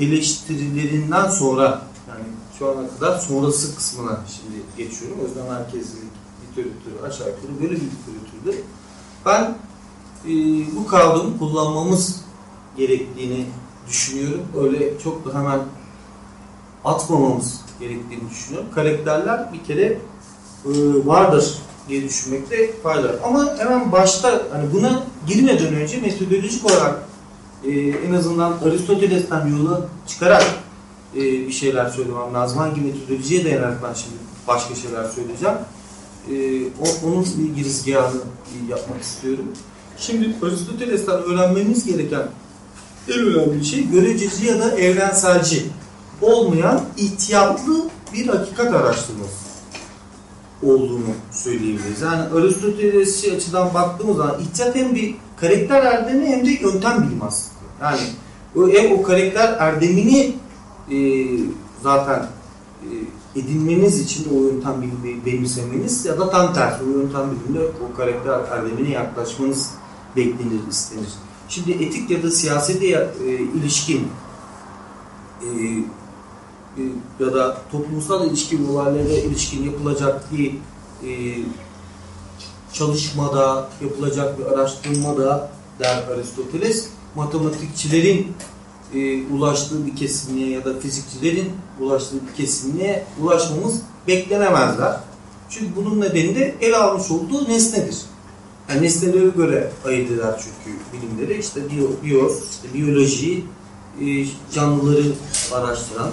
Speaker 1: eleştirilerinden sonra yani şu ana kadar sonrası kısmına şimdi geçiyorum. Özde merkezlilik literatürü aşağı yukarı böyle bir literatürde ben e, bu kavramı kullanmamız gerektiğini düşünüyorum. Öyle çok da hemen atmamamız gerektiğini düşünüyorum. Karakterler bir kere vardır diye düşünmekte fayda var. Ama hemen başta hani buna girmeden önce metodolojik olarak e, en azından Aristoteles'ten yola çıkarak e, bir şeyler söylemem lazım. Hangi metodolojiye dayanarak ben şimdi başka şeyler söyleyeceğim. E, o, onun bir girizgahını yapmak istiyorum. Şimdi Aristoteles'ten öğrenmemiz gereken en önemli şey görececi ya da evrenselci olmayan ihtiyatlı bir hakikat araştırması olduğunu söyleyebiliriz. Yani Aristotelesçi açıdan baktığımız zaman ihtiyat hem bir karakter erdemi hem de yöntem bilimi aslında. Yani o, hem o karakter erdemini e, zaten e, edinmeniz için o yöntem bilimi benimsemeniz ya da tam tersi o yöntem biliminde o karakter erdemine yaklaşmanız beklenir, istenir. Şimdi etik ya da siyasete e, ilişkin e, e, ya da toplumsal ilişkin olaylara ilişkin yapılacak bir e, çalışmada, yapılacak bir araştırmada der Aristoteles, matematikçilerin e, ulaştığı bir kesinliğe ya da fizikçilerin ulaştığı bir kesinliğe ulaşmamız beklenemezler. Çünkü bunun nedeni de ele almış olduğu nesnedir. Yani nesnelere göre ayırt eder çünkü bilimleri. İşte biyo, biyos, işte biyoloji, e, canlıları araştıran,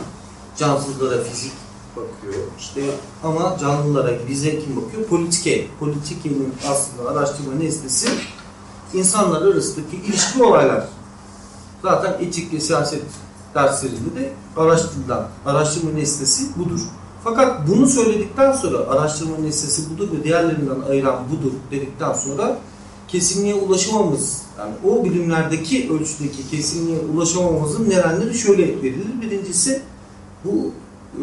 Speaker 1: cansızlara fizik bakıyor. İşte ama canlılara bize kim bakıyor? Politike. Politikenin aslında araştırma nesnesi insanlar arasındaki ilişki olaylar. Zaten etik ve siyaset derslerinde de araştırılan araştırma nesnesi budur. Fakat bunu söyledikten sonra araştırma nesnesi budur ve diğerlerinden ayıran budur dedikten sonra kesinliğe ulaşamamız yani o bilimlerdeki ölçüdeki kesinliğe ulaşamamızın nedenleri şöyle verilir. Birincisi bu e,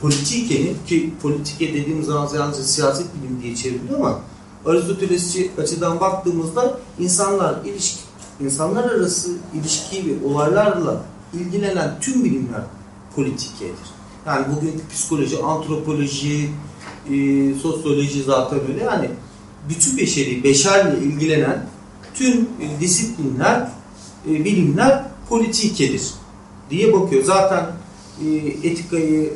Speaker 1: politikenin ki politike dediğimiz zaman yalnızca siyaset bilimi diye çevriliyor ama Aristotelesçi açıdan baktığımızda insanlar ilişki, insanlar arası ilişki ve olaylarla ilgilenen tüm bilimler politikedir. Yani bugün psikoloji, antropoloji, e, sosyoloji zaten öyle. Yani bütün beşeri, beşerle ilgilenen tüm e, disiplinler, e, bilimler politikedir diye bakıyor. Zaten etikayı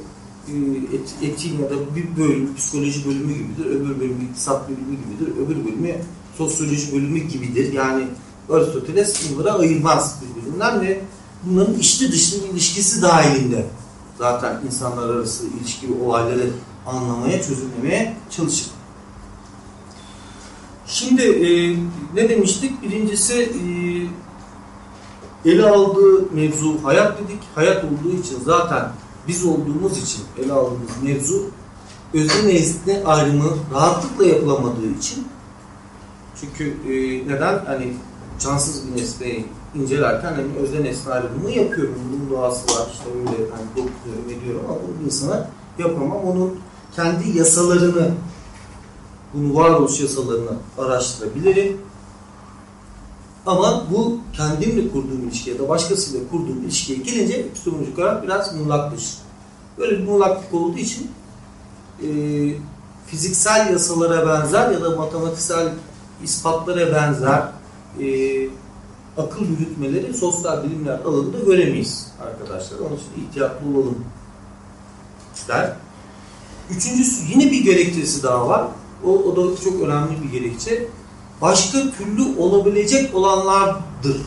Speaker 1: e, et, etiğin ya da bir bölüm psikoloji bölümü gibidir, öbür bölümü iktisat bölümü gibidir, öbür bölümü sosyoloji bölümü gibidir. Yani Aristoteles bunlara ayırmaz birbirinden ve bunların içli dışlı ilişkisi dahilinde zaten insanlar arası ilişki ve olayları anlamaya, çözümlemeye çalışır. Şimdi e, ne demiştik? Birincisi e, ele aldığı mevzu hayat dedik. Hayat olduğu için zaten biz olduğumuz için ele aldığımız mevzu özne nesne ayrımı rahatlıkla yapılamadığı için çünkü e, neden? Hani cansız bir nesneyi incelerken hani özne nesne ayrımını yapıyorum. Bunun doğası var. İşte öyle hani dokunuyorum, ediyorum ama bunu insana yapamam. Onun kendi yasalarını bunu varoluş yasalarını araştırabilirim. Ama bu kendimle kurduğum ilişki ya da başkasıyla kurduğum ilişkiye gelince epistemolojik olarak biraz muğlaklaşır. Böyle bir muğlaklık olduğu için e, fiziksel yasalara benzer ya da matematiksel ispatlara benzer e, akıl yürütmeleri sosyal bilimler alanında göremeyiz arkadaşlar. Onun için ihtiyatlı olalım der. Üçüncüsü yine bir gerekçesi daha var. O, o da çok önemli bir gerekçe. Başka türlü olabilecek olanlardır.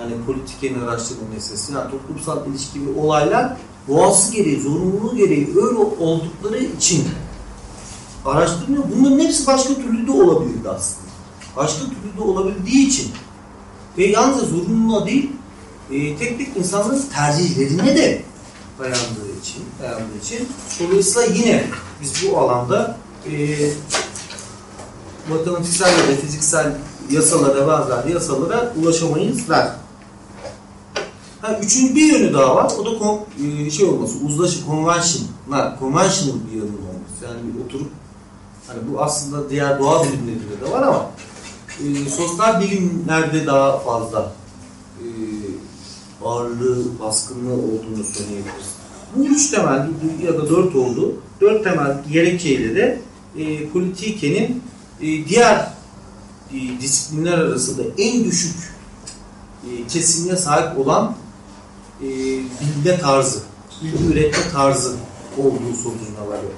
Speaker 1: Yani politikenin araştırma meselesi. Yani toplumsal ilişki ve olaylar doğası gereği, zorunluluğu gereği öyle oldukları için araştırılıyor. Bunların hepsi başka türlü de olabilirdi aslında. Başka türlü de olabildiği için ve yalnız zorunluluğa değil e, tek tek insanların tercihlerine de dayandığı için, dayandığı için dolayısıyla yine biz bu alanda e, matematiksel ya da fiziksel yasalara benzer yasalara ulaşamayız der. Ha, üçüncü bir yönü daha var. O da kon, e, şey olması, uzlaşı, convention, ha, conventional bir yanı olması. Yani bir oturup hani bu aslında diğer doğa bilimlerinde de var ama e, sosyal bilimlerde daha fazla e, ağırlığı, baskınlığı olduğunu söyleyebiliriz. Bu üç temel ya da dört oldu. Dört temel gerekçeyle de e, politikenin e, diğer e, disiplinler arasında en düşük e, kesinliğe sahip olan e, bilme tarzı, bilgi üretme tarzı olduğu sonucuna varıyor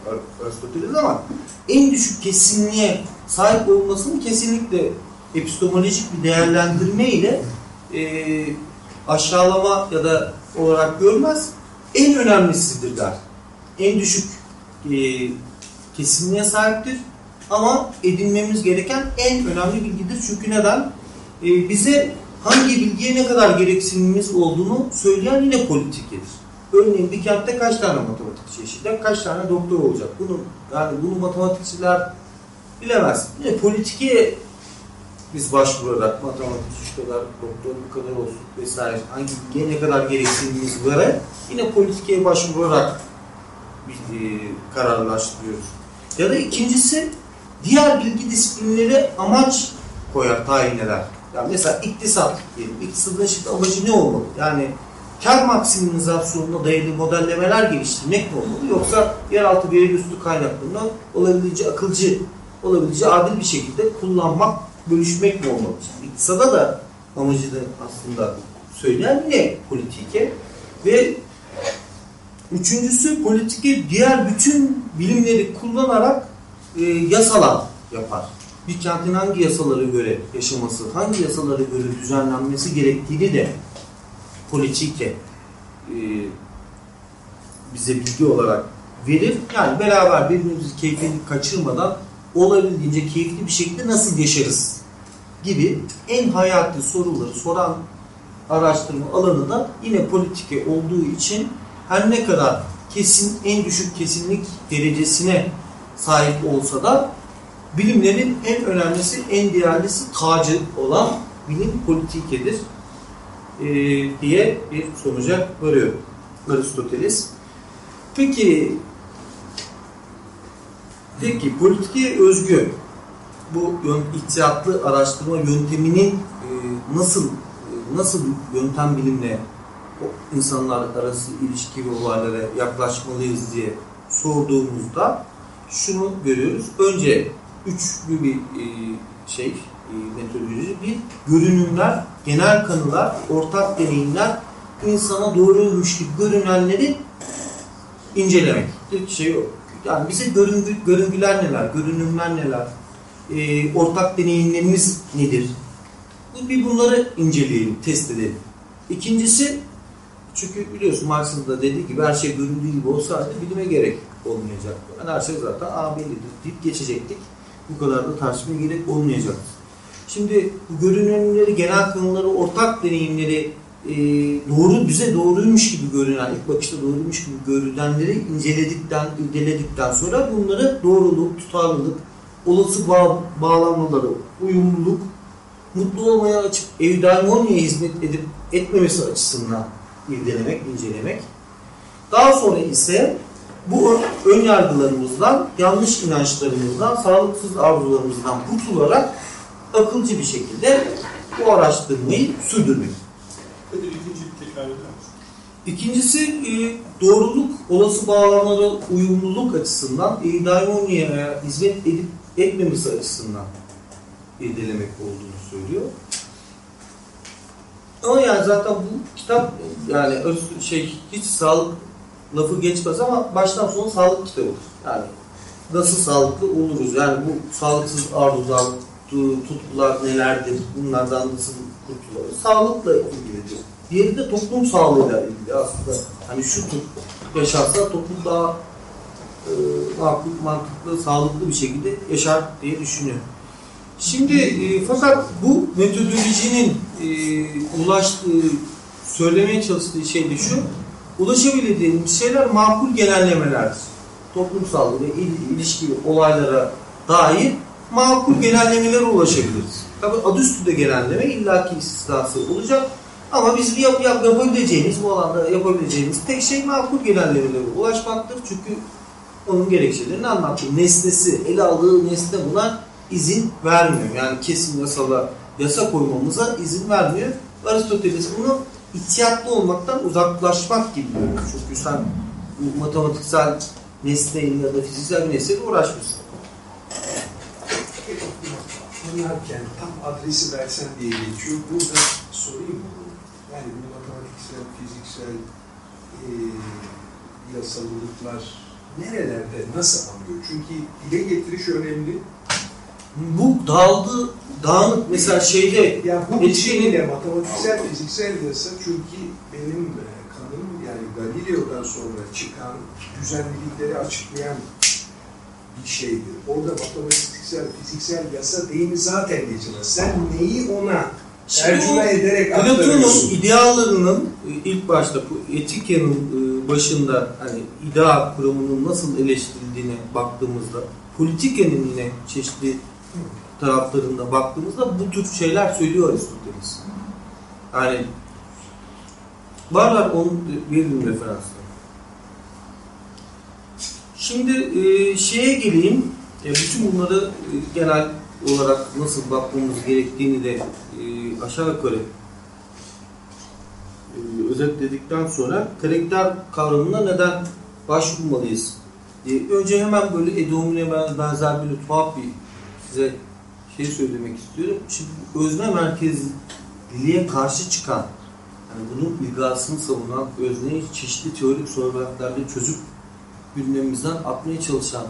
Speaker 1: Aristoteles ama en düşük kesinliğe sahip olmasını kesinlikle epistemolojik bir değerlendirme ile e, aşağılama ya da olarak görmez. En önemlisidir der. En düşük e, kesinliğe sahiptir. Ama edinmemiz gereken en önemli bilgidir. Çünkü neden? E, bize hangi bilgiye ne kadar gereksinimimiz olduğunu söyleyen yine politikedir. Örneğin bir kentte kaç tane matematikçi yaşayacak, kaç tane doktor olacak? Bunu yani bunu matematikçiler bilemez. Yine politikeye biz başvurarak matematik şu kadar, doktor bu kadar olsun vesaire hangi bilgiye ne kadar gereksinimimiz var yine politikeye başvurarak bir e, kararlaştırıyoruz. Ya da ikincisi diğer bilgi disiplinleri amaç koyar, tayin eder. Yani mesela iktisat diyelim. İktisadın şimdi amacı ne olmalı? Yani kar maksimizasyonuna dayalı modellemeler geliştirmek mi olmalı? Yoksa yeraltı veri üstü kaynaklarını olabildiğince akılcı, olabildiğince adil bir şekilde kullanmak, bölüşmek mi olmalı? Şimdi iktisada da amacını aslında söyleyen yine politike ve üçüncüsü politike diğer bütün bilimleri kullanarak e, yasalar yapar bir kentin hangi yasalara göre yaşaması, hangi yasalara göre düzenlenmesi gerektiğini de politike e, bize bilgi olarak verir. Yani beraber birbirimizi keyfini kaçırmadan olabildiğince keyifli bir şekilde nasıl yaşarız gibi en hayati soruları soran araştırma alanı da yine politike olduğu için her ne kadar kesin en düşük kesinlik derecesine sahip olsa da bilimlerin en önemlisi, en değerlisi tacı olan bilim politikedir e, diye bir sonuca varıyor Aristoteles. Peki peki politikaya özgü bu ihtiyatlı araştırma yönteminin e, nasıl e, nasıl yöntem bilimle insanlar arası ilişki ve olaylara yaklaşmalıyız diye sorduğumuzda şunu görüyoruz. Önce üçlü bir e, şey e, metodoloji. Bir, görünümler, genel kanılar, ortak deneyimler, insana doğruymuş gibi görünenleri incelemek. Bir şey yok. Yani bize görüngü, görüngüler neler, görünümler neler, e, ortak deneyimlerimiz nedir? Bir bunları inceleyelim, test edelim. İkincisi, çünkü biliyorsun Marx'ın da dediği gibi her şey göründüğü gibi olsaydı bilime gerek olmayacak. Yani her şey zaten A bellidir deyip geçecektik bu kadar da tartışmaya gerek olmayacak. Şimdi bu görünümleri, genel kanunları, ortak deneyimleri e, doğru bize doğruymuş gibi görünen, ilk bakışta doğruymuş gibi görünenleri inceledikten, irdeledikten sonra bunları doğruluk, tutarlılık, olası bağ, bağlanmaları, uyumluluk, mutlu olmaya açık, evdaimoniye hizmet edip etmemesi açısından irdelemek, incelemek. Daha sonra ise bu ön yargılarımızdan, yanlış inançlarımızdan, sağlıksız arzularımızdan kurtularak akılcı bir şekilde bu araştırmayı sürdürmek.
Speaker 2: Kadir ikinciyi tekrar eder?
Speaker 1: İkincisi e, doğruluk, olası bağlamlara uyumluluk açısından daimoniye hizmet edip etmemesi açısından irdelemek olduğunu söylüyor. Ama yani zaten bu kitap yani öz, şey hiç sağlık lafı geçmez ama baştan sona sağlık kitabıdır. Yani nasıl sağlıklı oluruz? Yani bu sağlıksız arzular, tu- tutkular nelerdir? Bunlardan nasıl kurtuluruz? Sağlıkla ilgilidir. Diğeri de toplum sağlığıyla ilgili aslında. Hani şu tür yaşarsa toplum daha e, makul, mantıklı, sağlıklı bir şekilde yaşar diye düşünüyorum. Şimdi e, fakat bu metodolojinin e, ulaştığı, söylemeye çalıştığı şey de şu, ulaşabildiğimiz şeyler makul genellemelerdir. Toplumsal ve il, ilişkili olaylara dair makul genellemelere ulaşabiliriz. Tabi adı üstünde genelleme illaki istisnası olacak. Ama biz yap, yap, yapabileceğimiz, bu alanda yapabileceğimiz tek şey makul genellemelere ulaşmaktır. Çünkü onun gerekçelerini anlattı. Nesnesi, ele aldığı nesne buna izin vermiyor. Yani kesin yasala, yasa koymamıza izin vermiyor. Aristoteles bunu ihtiyatlı olmaktan uzaklaşmak gibi görüyor. Çünkü sen bu matematiksel nesneyle ya da fiziksel bir nesneyle uğraşmışsın.
Speaker 2: Anlarken tam adresi versen diye geçiyor. Burada sorayım mı? Yani bu matematiksel, fiziksel e, yasalılıklar nerelerde nasıl anlıyor? Çünkü dile getiriş önemli.
Speaker 1: Bu dağıldı, dağınık mesela şeyde
Speaker 2: Yani bu biçimiyle matematiksel, fiziksel yasa çünkü benim e, kanım yani Galileo'dan sonra çıkan düzenlilikleri açıklayan bir şeydir. Orada matematiksel, fiziksel yasa deyimi zaten geçmez. Sen neyi ona tercüme ederek
Speaker 1: Platon'un idealarının e, ilk başta bu Etika'nın e, başında hani idea kuramının nasıl eleştirildiğine baktığımızda politikenin yine çeşitli taraflarında baktığımızda bu tür şeyler söylüyor Aristoteles. Yani varlar onun veririm referansları. Şimdi e, şeye geleyim. E, bütün bunları e, genel olarak nasıl bakmamız gerektiğini de e, aşağı yukarı e, özetledikten sonra karakter kavramına neden başvurmalıyız? diye. Önce hemen böyle Edomine benzer bir tuhaf bir size şey söylemek istiyorum. Şimdi özne merkezliliğe karşı çıkan, yani bunun ilgasını savunan, özneyi çeşitli teorik sorularla çözüp gündemimizden atmaya çalışan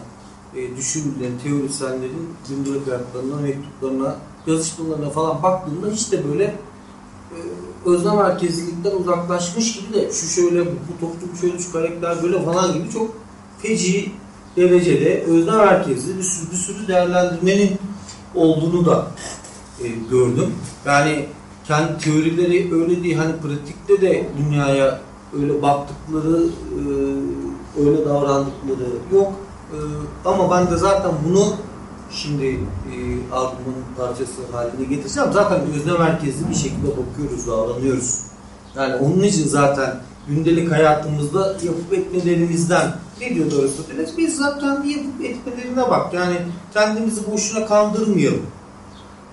Speaker 1: e, düşünürlerin, teorisyenlerin gündelik hayatlarına, mektuplarına, yazışmalarına falan baktığımda hiç de böyle e, özne merkezlilikten uzaklaşmış gibi de şu şöyle, bu toplum şöyle, şu karakter böyle falan gibi çok feci derecede özne merkezli bir sürü, bir sürü değerlendirmenin olduğunu da e, gördüm. Yani kendi teorileri öyle değil, hani pratikte de dünyaya öyle baktıkları, e, öyle davrandıkları yok. E, ama ben de zaten bunu şimdi e, argümanın parçası haline getireceğim. Zaten özne merkezli bir şekilde bakıyoruz, davranıyoruz. Yani onun için zaten gündelik hayatımızda yapıp etmelerimizden ne diyordu Aristoteles? Biz zaten yapıp etmelerine bak. Yani kendimizi boşuna kandırmayalım.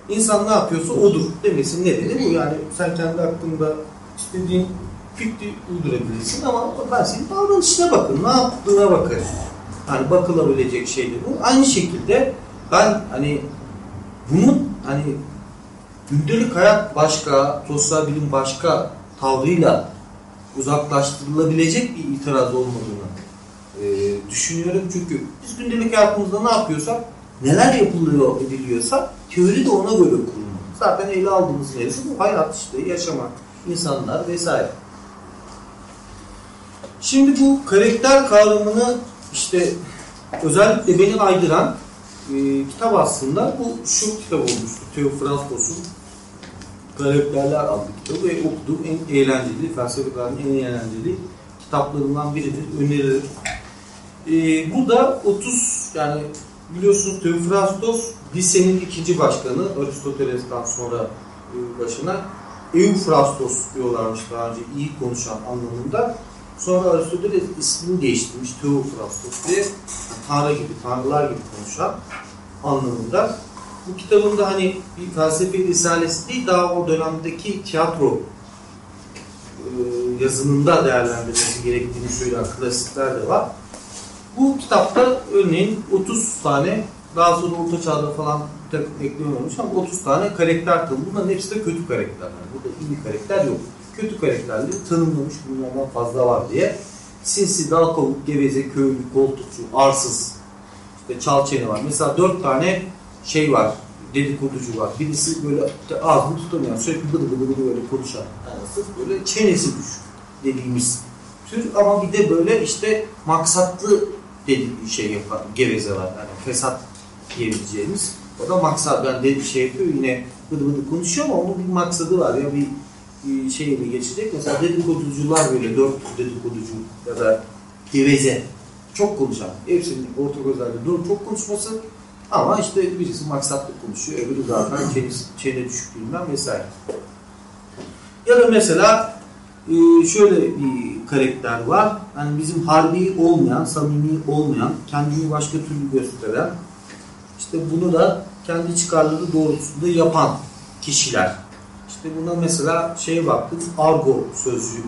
Speaker 1: İnsan ne yapıyorsa odur demesinin nedeni bu. Yani sen kendi hakkında istediğin fikri uydurabilirsin ama ben senin davranışına bakın, ne yaptığına bakarım. Hani bakılabilecek şeydi bu. Aynı şekilde ben hani bunun hani gündelik hayat başka, sosyal bilim başka tavrıyla uzaklaştırılabilecek bir itiraz olmadığını e, düşünüyorum. Çünkü biz gündelik hayatımızda ne yapıyorsak, neler yapılıyor ediliyorsa teori de ona göre kurulmalı. Zaten ele aldığımız mevzu bu hayat işte, yaşamak, insanlar vesaire. Şimdi bu karakter kavramını işte özellikle beni aydıran e, kitap aslında bu şu kitap olmuştu. Theophrastos'un Karakterler adlı kitabı ve okuduğum en eğlenceli, felsefe en eğlenceli kitaplarından biridir. Öneririm. Ee, burada 30 yani biliyorsunuz Theophrastos lisenin ikinci başkanı Aristoteles'ten sonra e, başına Eufrastos diyorlarmış daha önce iyi konuşan anlamında. Sonra Aristoteles ismini değiştirmiş Theophrastos diye Tanrı gibi, Tanrılar gibi konuşan anlamında. Bu kitabında hani bir felsefe risalesi değil daha o dönemdeki tiyatro e, yazımında değerlendirilmesi gerektiğini söyleyen klasikler de var. Bu kitapta örneğin 30 tane daha sonra Orta Çağ'da falan ekleniyormuş ama 30 tane karakter tanımlı. Bunların hepsi de kötü karakterler. Burada iyi karakter yok. Kötü karakterleri tanımlamış bunlardan fazla var diye. Sinsi, dal kavuk, geveze, köylü, koltukçu, arsız, işte çal var. Mesela dört tane şey var, dedikoducu var. Birisi böyle ağzını tutamayan, sürekli bıdı bıdı bıdı böyle konuşan. Yani sırf böyle çenesi düşük dediğimiz tür ama bir de böyle işte maksatlı dedi şey yapan geveze var. Yani fesat diyebileceğimiz. O da maksat yani dedi şey yapıyor yine bıdı bıdı konuşuyor ama onun bir maksadı var ya bir, şey ele geçecek. Mesela dedikoducular böyle dört dedikoducu ya da geveze çok konuşan. Hepsinin ortak özelliği çok konuşması ama işte birisi maksatlı konuşuyor, öbürü zaten çenesi, çene düşüklüğünden vesaire. Ya da mesela e, şöyle bir karakter var. Yani bizim harbi olmayan, samimi olmayan, kendini başka türlü gösteren, işte bunu da kendi çıkarları doğrultusunda yapan kişiler. İşte buna mesela şeye baktık, argo sözcüğü.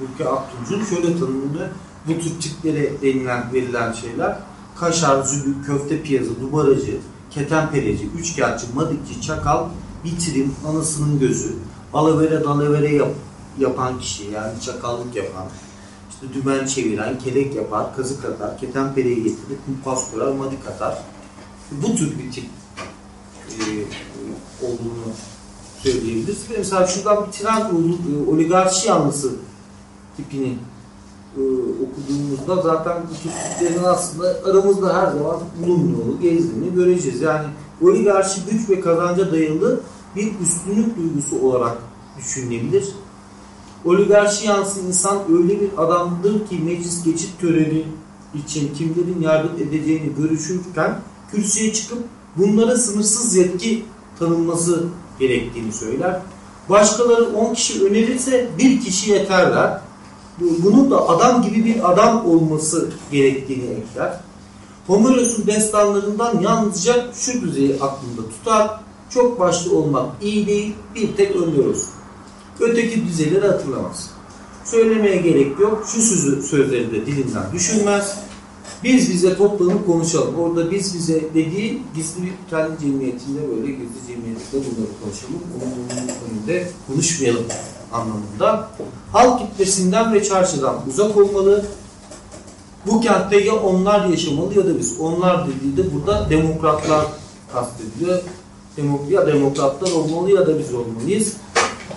Speaker 1: Ülke Aktuncu'nun şöyle tanımını bu tür tiplere denilen, verilen şeyler. Kaşar, zülü, köfte piyazı, dubaracı, ketenpereci, üçkağıtçı, madikçi, çakal, bitirim, anasının gözü, alavere dalavere yap, yapan kişi yani çakallık yapan, işte dümen çeviren, kelek yapar, kazık atar, ketenpereyi getirir, kumpas kurar, madik atar. Bu tür bir tip e, olduğunu söyleyebiliriz. Mesela şuradan bir tren e, oligarşi yanlısı tipini e, okuduğumuzda zaten bu tiplerin aslında aramızda her zaman bulunduğunu, gezdiğini göreceğiz. Yani oligarşi güç ve kazanca dayalı bir üstünlük duygusu olarak düşünülebilir. Oligarşi yansı insan öyle bir adamdır ki meclis geçit töreni için kimlerin yardım edeceğini görüşürken kürsüye çıkıp bunlara sınırsız yetki tanınması gerektiğini söyler. Başkaları 10 kişi önerirse bir kişi yeterler. Bunun da adam gibi bir adam olması gerektiğini ekler. Homeros'un destanlarından yalnızca şu düzeyi aklında tutar. Çok başlı olmak iyi değil, bir tek önlüyoruz. Öteki düzeyleri hatırlamaz. Söylemeye gerek yok. Şu sözü, sözleri de dilinden düşünmez. Biz bize toplanıp konuşalım. Orada biz bize dediği gizli bir kendi cemiyetinde böyle gizli cemiyetinde bunları konuşalım. Onun önünde konuşmayalım anlamında. Halk kitlesinden ve çarşıdan uzak olmalı. Bu kentte ya onlar yaşamalı ya da biz. Onlar dediği de burada demokratlar kastediliyor. Demok ya demokratlar olmalı ya da biz olmalıyız.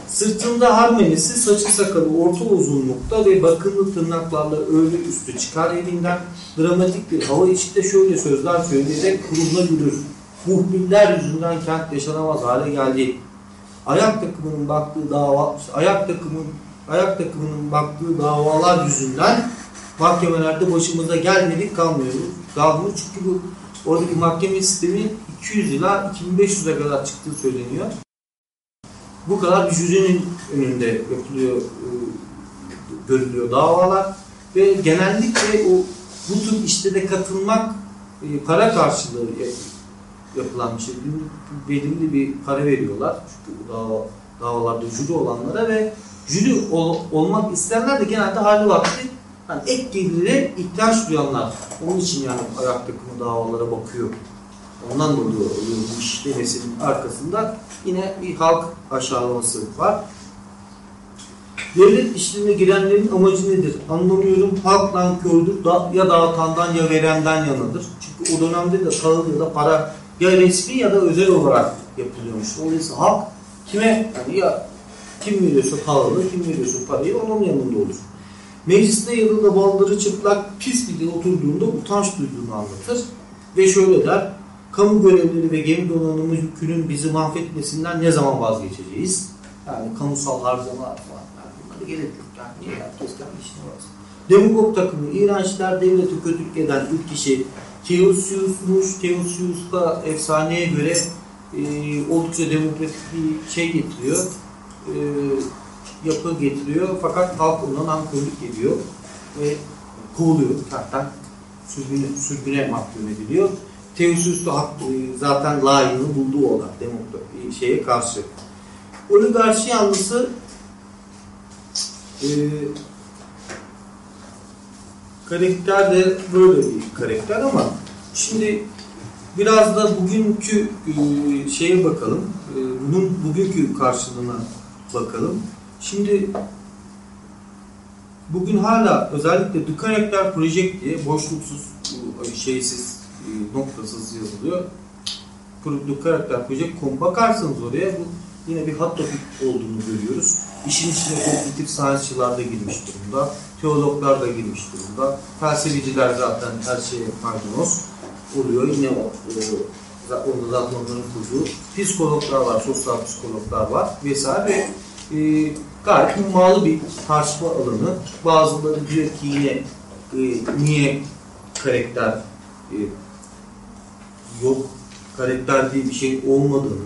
Speaker 1: Sırtında harmenisi, saçı sakalı orta uzunlukta ve bakımlı tırnaklarla öyle üstü çıkar elinden. Dramatik bir hava içinde şöyle sözler söyleyerek kurumla yürür. Muhbirler yüzünden kent yaşanamaz hale geldi. Ayak takımının baktığı dava, ayak takımın ayak takımının baktığı davalar yüzünden mahkemelerde başımıza gelmedik kalmıyor. Kalmıyor çünkü bu oradaki mahkeme sistemi 200 ila 2500'e kadar çıktığı söyleniyor bu kadar bir jürinin önünde yapılıyor, e, görülüyor davalar ve genellikle o bu tür işlere katılmak e, para karşılığı yapılan bir şey. Belirli bir para veriyorlar çünkü dava, davalarda jüri olanlara ve jüri ol, olmak isteyenler de genelde hali vakti yani ek gelire ihtiyaç duyanlar. Onun için yani ayak takımı davalara bakıyor. Ondan dolayı oluyor bu iş demesinin arkasında yine bir halk aşağılaması var. Devlet işlerine girenlerin amacı nedir? Anlamıyorum. Halk nankördür da, ya dağıtandan ya verenden yanıdır. Çünkü o dönemde de tahıl ya da para ya resmi ya da özel olarak yapılıyormuş. Dolayısıyla halk kime yani ya kim veriyorsa tahılı, kim veriyorsa parayı onun yanında olur. Mecliste yanında balları çıplak pis bir de oturduğunda utanç duyduğunu anlatır. Ve şöyle der, kamu görevleri ve gemi donanımı yükünün bizi mahvetmesinden ne zaman vazgeçeceğiz? Yani kamusal harcamalar falan. Yani bunları gerek yok. Yani niye herkes kendi işine baksın. Demagog takımı, İğrençler devleti kötülük eden ilk kişi Theosius'muş. Theosius da efsaneye göre e, oldukça demokratik bir şey getiriyor. E, yapı getiriyor. Fakat halk ondan nankörlük ediyor. Ve kovuluyor. Zaten sürgüne, sürgüne mahkum ediliyor. Teosüstü hak, e, zaten layığını bulduğu olan demokrasi şeye karşı. Oligarşi yanlısı e, karakter de böyle bir karakter ama şimdi biraz da bugünkü e, şeye bakalım. E, bunun bugünkü karşılığına bakalım. Şimdi bugün hala özellikle The Character Project diye boşluksuz, şeysiz, e, noktasız yazılıyor. The Character Project.com bakarsanız oraya bu yine bir hot topic olduğunu görüyoruz. İşin içine kognitif science'çılar da girmiş durumda. Teologlar da girmiş durumda. Felsefeciler zaten her şeye maydanoz oluyor. Yine e, orada zaten onların kurduğu psikologlar var, sosyal psikologlar var vesaire ve e, gayet hummalı bir tartışma alanı. Bazıları diyor ki yine e, niye karakter e, yok, karakter diye bir şey olmadığını,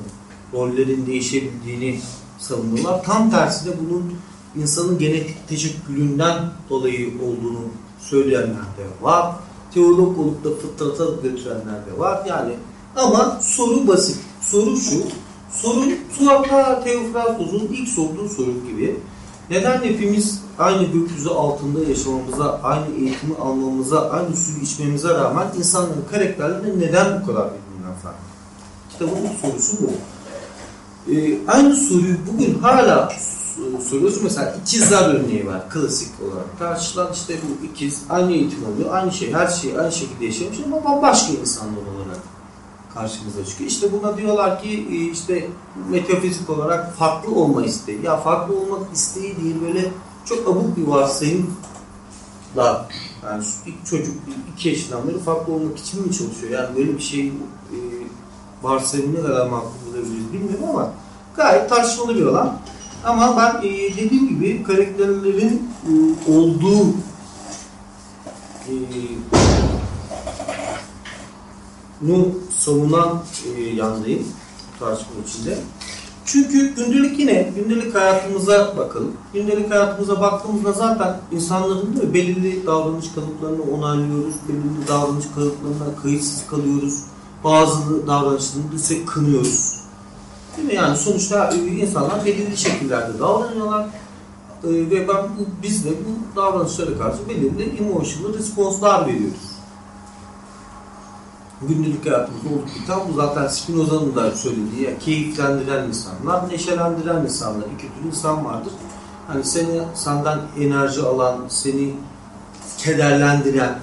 Speaker 1: rollerin değişebildiğini savunuyorlar. Tam tersi de bunun insanın genetik teşekkülünden dolayı olduğunu söyleyenler de var. Teolog olup da fıtrata götürenler de var. Yani ama soru basit. Soru şu. Sorun Suat'a Teofrastos'un ilk sorduğu soru gibi. Neden hepimiz aynı gökyüzü altında yaşamamıza, aynı eğitimi almamıza, aynı suyu içmemize rağmen insanların karakterleri neden bu kadar birbirinden farklı? Kitabın ilk sorusu bu. Ee, aynı soruyu bugün hala soruyoruz. Mesela ikizler örneği var klasik olarak. Karşılan işte bu ikiz aynı eğitim alıyor, aynı şey, her şey aynı şekilde yaşamış ama bambaşka insanlar olarak karşımıza çıkıyor. İşte buna diyorlar ki işte metafizik olarak farklı olma isteği. Ya farklı olmak isteği değil böyle çok abuk bir varsayımla yani çocuk iki yaşından beri farklı olmak için mi çalışıyor? Yani böyle bir şey varsayımı ne kadar makul bulabiliriz bilmiyorum ama gayet tartışmalı bir alan. Ama ben e, dediğim gibi karakterlerin e, olduğu e, nu savunan e, yandayım tartışma içinde. Çünkü gündelik yine gündelik hayatımıza bakalım. Gündelik hayatımıza baktığımızda zaten insanların da belirli davranış kalıplarını onaylıyoruz. Belirli davranış kalıplarına kayıtsız kalıyoruz. Bazı davranışlarını kınıyoruz. Değil mi? Yani sonuçta insanlar belirli şekillerde davranıyorlar. Ee, ve ben biz de bu davranışlara karşı belirli emotional responslar veriyoruz. Gündelik hayatımızda olup biten bu zaten Spinoza'nın da söylediği ya, keyiflendiren insanlar, neşelendiren insanlar. iki tür insan vardır. Hani seni senden enerji alan, seni kederlendiren,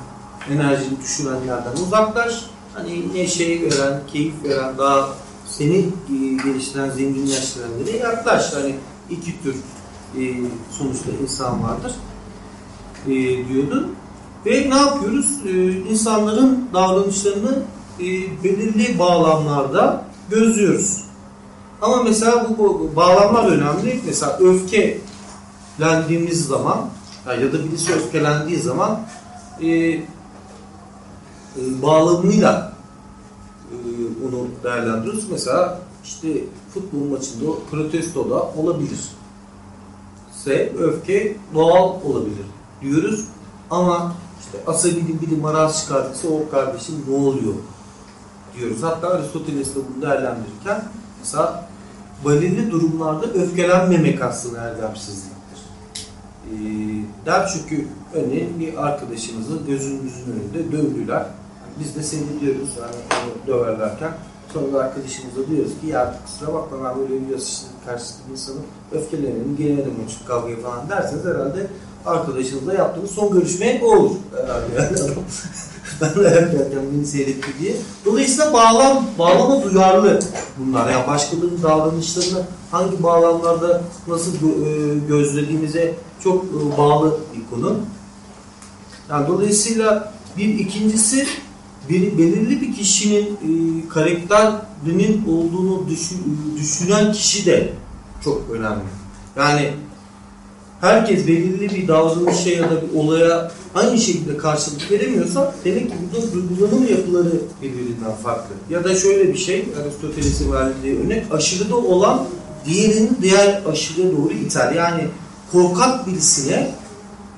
Speaker 1: enerjini düşürenlerden uzaklaş. Hani neşeyi veren, keyif veren, daha seni geliştiren, zenginleştirenlere yaklaş. Hani iki tür e, sonuçta insan vardır e, diyordu. Ve ne yapıyoruz? E, insanların davranışlarını e, belirli bağlamlarda gözlüyoruz. Ama mesela bu, bu bağlamlar önemli. Mesela öfkelendiğimiz zaman ya da birisi öfkelendiği zaman e, e, bağlamıyla onu değerlendiriyoruz. Mesela işte futbol maçında protesto da olabilir. Se öfke doğal olabilir diyoruz. Ama işte asabi bir maraz çıkartırsa o kardeşim ne oluyor diyoruz. Hatta Aristoteles de bunu değerlendirirken mesela belirli durumlarda öfkelenmemek aslında erdemsizliktir. Ee, der çünkü örneğin bir arkadaşımızı gözümüzün önünde dövdüler. Biz de seyrediyoruz yani onu döverlerken. Sonra da diyoruz ki ya kusura bakma ben böyle bir yasaçlık karşısında bir insanım öfkelenelim, gelelim açık kavgaya falan derseniz herhalde arkadaşınızla yaptığınız son görüşme o olur herhalde yani ben de yaparken beni seyretti diye. Dolayısıyla bağlam, bağlama duyarlı bunlar. Yani başkalarının davranışlarını hangi bağlamlarda nasıl gözlediğimize çok bağlı bir konu. Yani dolayısıyla bir ikincisi bir, belirli bir kişinin e, karakterinin olduğunu düşün, düşünen kişi de çok önemli. Yani herkes belirli bir davranışa ya da bir olaya aynı şekilde karşılık veremiyorsa demek ki burada duygulanım yapıları birbirinden farklı. Ya da şöyle bir şey, Aristoteles'in verdiği örnek, aşırıda olan diğerinin diğer aşırıya doğru iter. Yani korkak birisine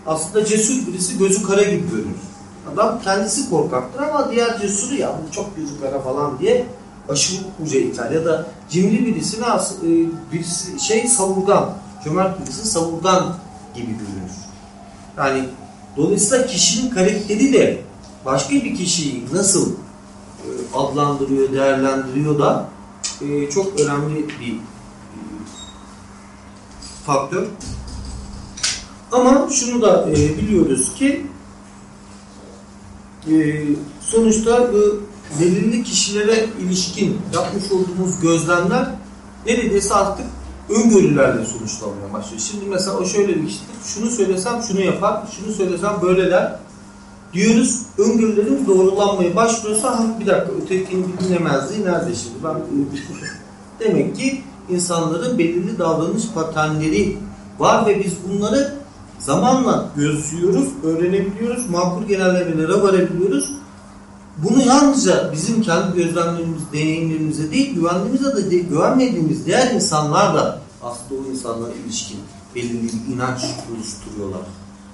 Speaker 1: aslında cesur birisi gözü kara gibi görünür. Adam kendisi korkaktır ama diğer cesuru ya bu çok gözü kara falan diye aşırı uca iter. Ya cimri birisine as- e, birisi şey savurgan, cömert birisi savurgan gibi görünür. Yani dolayısıyla kişinin karakteri de başka bir kişiyi nasıl e, adlandırıyor, değerlendiriyor da e, çok önemli bir faktör. Ama şunu da biliyoruz ki e, sonuçta bu belirli kişilere ilişkin yapmış olduğumuz gözlemler neredeyse artık öngörülerle sonuçlanmaya başlıyor. Şimdi mesela o şöyle bir kişidir. Şunu söylesem şunu yapar, şunu söylesem böyle der. Diyoruz öngörülerimiz doğrulanmaya başlıyorsa ha, bir dakika ötekinin bir dinlemezliği nerede şimdi? Ben Demek ki insanların belirli davranış paternleri var ve biz bunları zamanla gözlüyoruz, öğrenebiliyoruz, makul genellemelere varabiliyoruz. Bunu yalnızca bizim kendi gözlemlerimiz, deneyimlerimize değil, güvendiğimize de değil, güvenmediğimiz diğer insanlar da aslında o insanlara ilişkin belirli bir inanç oluşturuyorlar.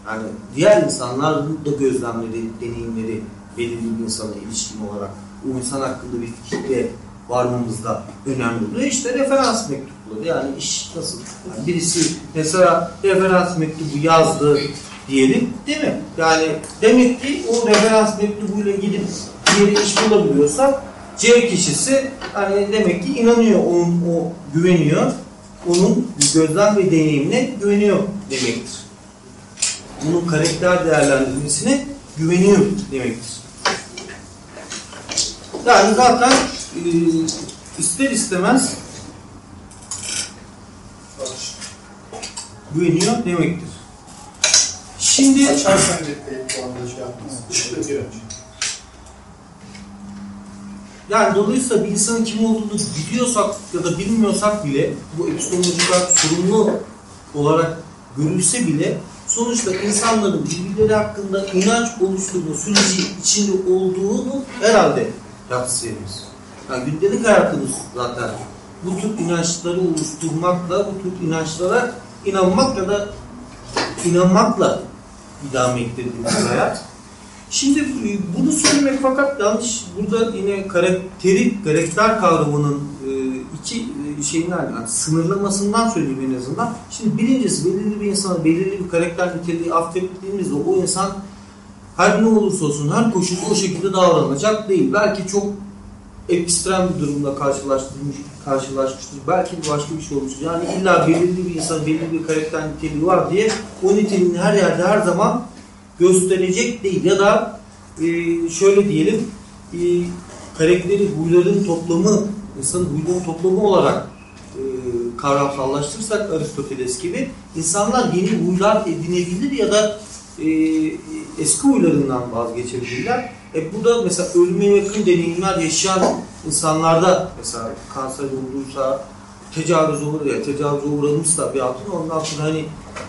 Speaker 1: Yani diğer insanların da gözlemleri, deneyimleri belirli bir insana ilişkin olarak o insan hakkında bir fikre varmamızda önemli oluyor. İşte referans mektupları yani iş nasıl? Yani birisi mesela referans mektubu yazdı diyelim değil mi? Yani demek ki o referans mektubuyla gidip yere iş bulabiliyorsa C kişisi hani demek ki inanıyor, onun, o güveniyor. Onun gözlem ve deneyimine güveniyor demektir. Bunun karakter değerlendirmesine güveniyor demektir. Yani zaten e, ister istemez güveniyor demektir. Şimdi
Speaker 3: bu anda şey. Dışında bir
Speaker 1: yani dolayısıyla bir insanın kim olduğunu biliyorsak ya da bilmiyorsak bile bu epistemolojik olarak sorumlu olarak görülse bile sonuçta insanların birbirleri hakkında inanç oluşturma süreci içinde olduğunu herhalde yatsıyırız. Yani gündelik hayatımız zaten bu tür inançları oluşturmakla, bu tür inançlara inanmak ya da inanmakla idame ettirdiğimiz hayat. Şimdi e, bunu söylemek fakat yanlış burada yine karakteri, karakter kavramının e, iki e, şeyinden yani sınırlamasından söyleyeyim en azından. Şimdi birincisi belirli bir insana belirli bir karakter niteliği affettiğimizde o insan her ne olursa olsun her koşulda o şekilde davranacak değil. Belki çok ekstrem bir durumda karşılaştırmış, karşılaşmıştır. Belki başka bir şey olmuştur. Yani illa belirli bir insan belirli bir karakter niteliği var diye o niteliğini her yerde her zaman gösterecek değil. Ya da e, şöyle diyelim e, karakteri, huyların toplamı, insanın huyların toplamı olarak e, kavramsallaştırırsak Aristoteles gibi insanlar yeni huylar edinebilir ya da e, eski huylarından vazgeçebilirler. E bu da mesela ölüme yakın deneyimler yaşayan insanlarda mesela kanser olduysa tecavüz olur ya tecavüze uğramışsa bir hatun ondan sonra hani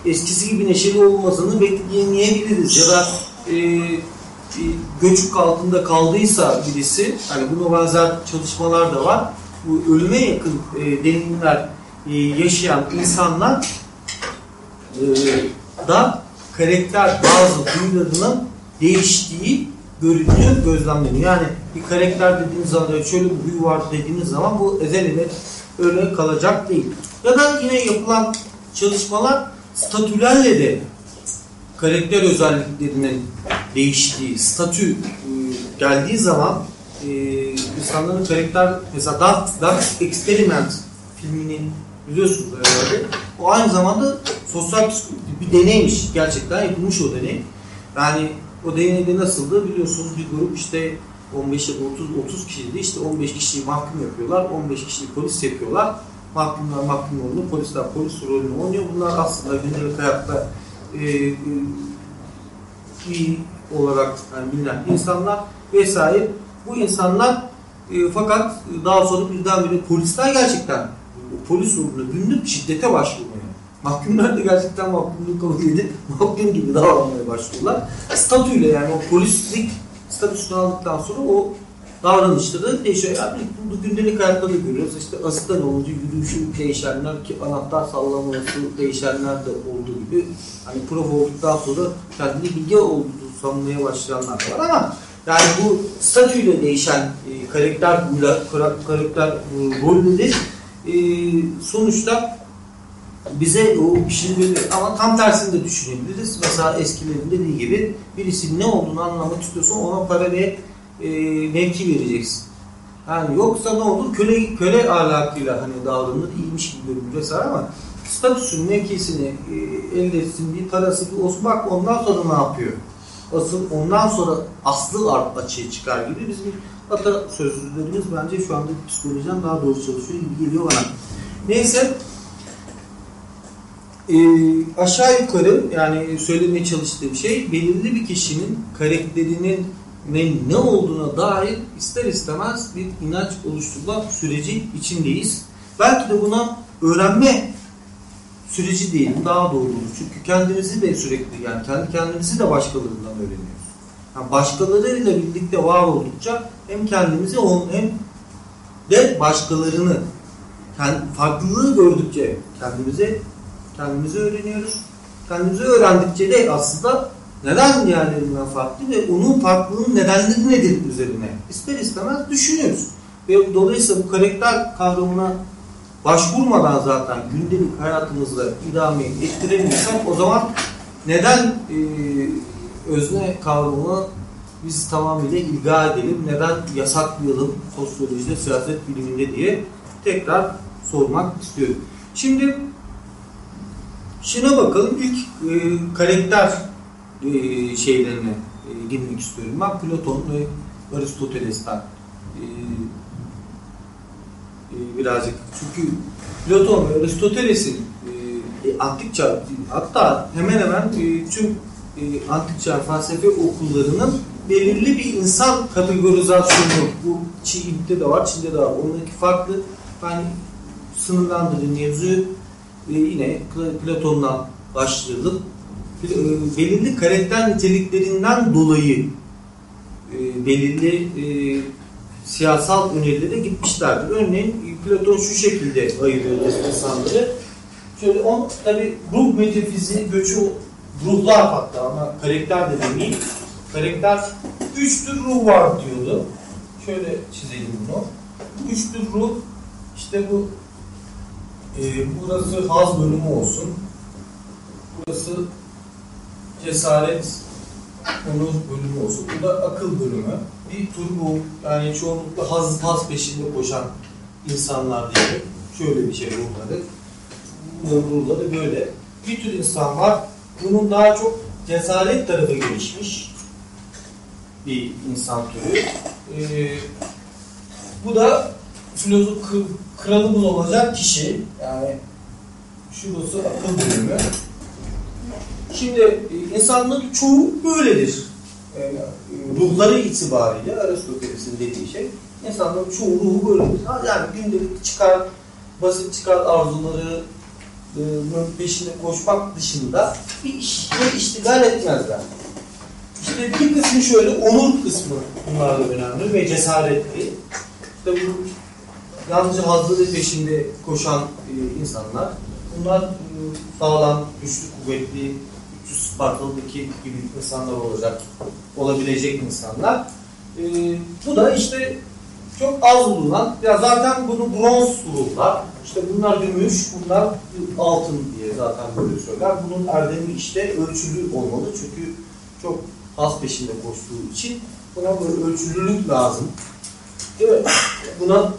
Speaker 1: eskisi gibi neşeli olmasını bekleyemeyebiliriz ya da e, e, göçük altında kaldıysa birisi hani buna benzer çalışmalar da var. Bu ölüme yakın e, deneyimler e, yaşayan insanlar e, da karakter bazı huylarının değiştiği görünüyor, gözlemleniyor. Yani bir karakter dediğiniz zaman "Evet, şöyle bir huy var dediğiniz zaman bu ezel ile öyle kalacak değil. Ya da yine yapılan çalışmalar statülerle de karakter özelliklerinin değiştiği, statü e, geldiği zaman e, insanların karakter mesela Dark, Dark Experiment filminin biliyorsunuz herhalde. O aynı zamanda sosyal bir deneymiş. Gerçekten yapılmış o deney. Yani o deneyde nasıldı biliyorsunuz bir grup işte 15 ya da 30, 30 kişiydi. İşte 15 kişiyi mahkum yapıyorlar. 15 kişiyi polis yapıyorlar. Mahkumlar mahkum oluyor. Polisler polis rolünü oynuyor. Bunlar aslında gündelik hayatta e, e, iyi olarak yani bilinen insanlar vesaire. Bu insanlar e, fakat daha sonra birdenbire polisler gerçekten polis rolüne bürünüp şiddete başvurmaya. Mahkumlar da gerçekten mahkumluğu kabul edip mahkum gibi davranmaya başlıyorlar. Statüyle yani o polislik statüsünü aldıktan sonra o davranışları değişiyor. Yani bunu gündelik hayatta da görüyoruz. İşte asistan olunca yürüyüşü değişenler ki anahtar sallaması değişenler de olduğu gibi hani prof olduktan sonra kendini bilgi olduğu susamlamaya başlayanlar var ama yani bu statüyle değişen e, karakter kara- karakter e, rolleri e, sonuçta bize o böyle ama tam tersini de düşünebiliriz. Mesela eskilerin dediği gibi birisi ne olduğunu anlamak istiyorsan ona para ve e, mevki vereceksin. Yani yoksa ne olur? Köle köle ahlakıyla hani davranılır, iyiymiş gibi görünür vesaire ama statüsünü, mevkisini e, elde etsin diye parası bir olsun. Bak ondan sonra ne yapıyor? Asıl ondan sonra aslı açığa çıkar gibi bizim ata sözlülerimiz bence şu anda psikolojiden daha doğru çalışıyor gibi geliyor bana. Neyse e, aşağı yukarı yani söylemeye çalıştığım şey belirli bir kişinin karakterinin ne, ne olduğuna dair ister istemez bir inanç oluşturma süreci içindeyiz. Belki de buna öğrenme süreci değil, daha doğru. Çünkü kendimizi de sürekli yani kendi kendimizi de başkalarından öğreniyoruz. Yani başkalarıyla birlikte var oldukça hem kendimizi hem de başkalarını kendi, farklılığı gördükçe kendimize kendimizi öğreniyoruz. Kendimizi öğrendikçe de aslında neden diğerlerinden farklı ve onun farklılığının nedenleri nedir üzerine ister istemez düşünüyoruz. Ve dolayısıyla bu karakter kavramına başvurmadan zaten gündelik hayatımızda idame ettiremiyorsak o zaman neden e, özne kavramını biz tamamıyla ilga edelim, neden yasaklayalım sosyolojide, siyaset biliminde diye tekrar sormak istiyorum. Şimdi şuna bakalım ilk e, karakter e, şeylerine e, girmek istiyorum. Ben Platon ve Aristoteles'ten e, e, birazcık çünkü Platon ve Aristoteles'in e, antik çağ hatta hemen hemen e, tüm e, antik çağ felsefe okullarının belirli bir insan kategorizasyonu bu Çin'de de var, Çin'de de var. Ondaki farklı yani sınırlandırıcı mevzu yine Platon'dan başlayalım. E, belirli karakter niteliklerinden dolayı e, belirli e, siyasal önerilere gitmişlerdir. Örneğin Platon şu şekilde ayırıyor insanları. Şöyle on tabi ruh metafiziği göçü ruhlar hatta ama karakter de demeyeyim. Karakter üç tür ruh var diyordu. Şöyle çizelim bunu. Üç tür ruh işte bu e, burası haz bölümü olsun. Burası cesaret onur bölümü olsun. Bu da akıl bölümü. Bir tür bu yani çoğunlukla haz, haz peşinde koşan insanlar diyelim. Şöyle bir şey ruhları. Ruhları böyle. Bir tür insan var. Bunun daha çok cesaret tarafı gelişmiş bir insan türü. Ee, bu da filozof kralımız olacak kişi. Yani şurası akıl bölümü. Şimdi e, insanların çoğu böyledir. Yani, ruhları itibariyle Aristoteles'in dediği şey insanların çoğu ruhu böyledir. Yani gündelik çıkar, basit çıkar arzuları peşinde koşmak dışında bir işle iştigal etmezler. İşte bir kısmı şöyle, onur kısmı bunlarda önemli ve cesaretli. İşte bu yalnızca hazları peşinde koşan e, insanlar. Bunlar e, sağlam, güçlü, kuvvetli, 300 Spartalı'daki gibi insanlar olacak, olabilecek insanlar. E, bu da işte çok az bulunan, ya zaten bunu bronz ruhlar, işte bunlar gümüş, bunlar altın diye zaten böyle söyler. Bunun erdemi işte ölçülü olmalı çünkü çok has peşinde koştuğu için buna böyle ölçülülük lazım. Mi? Buna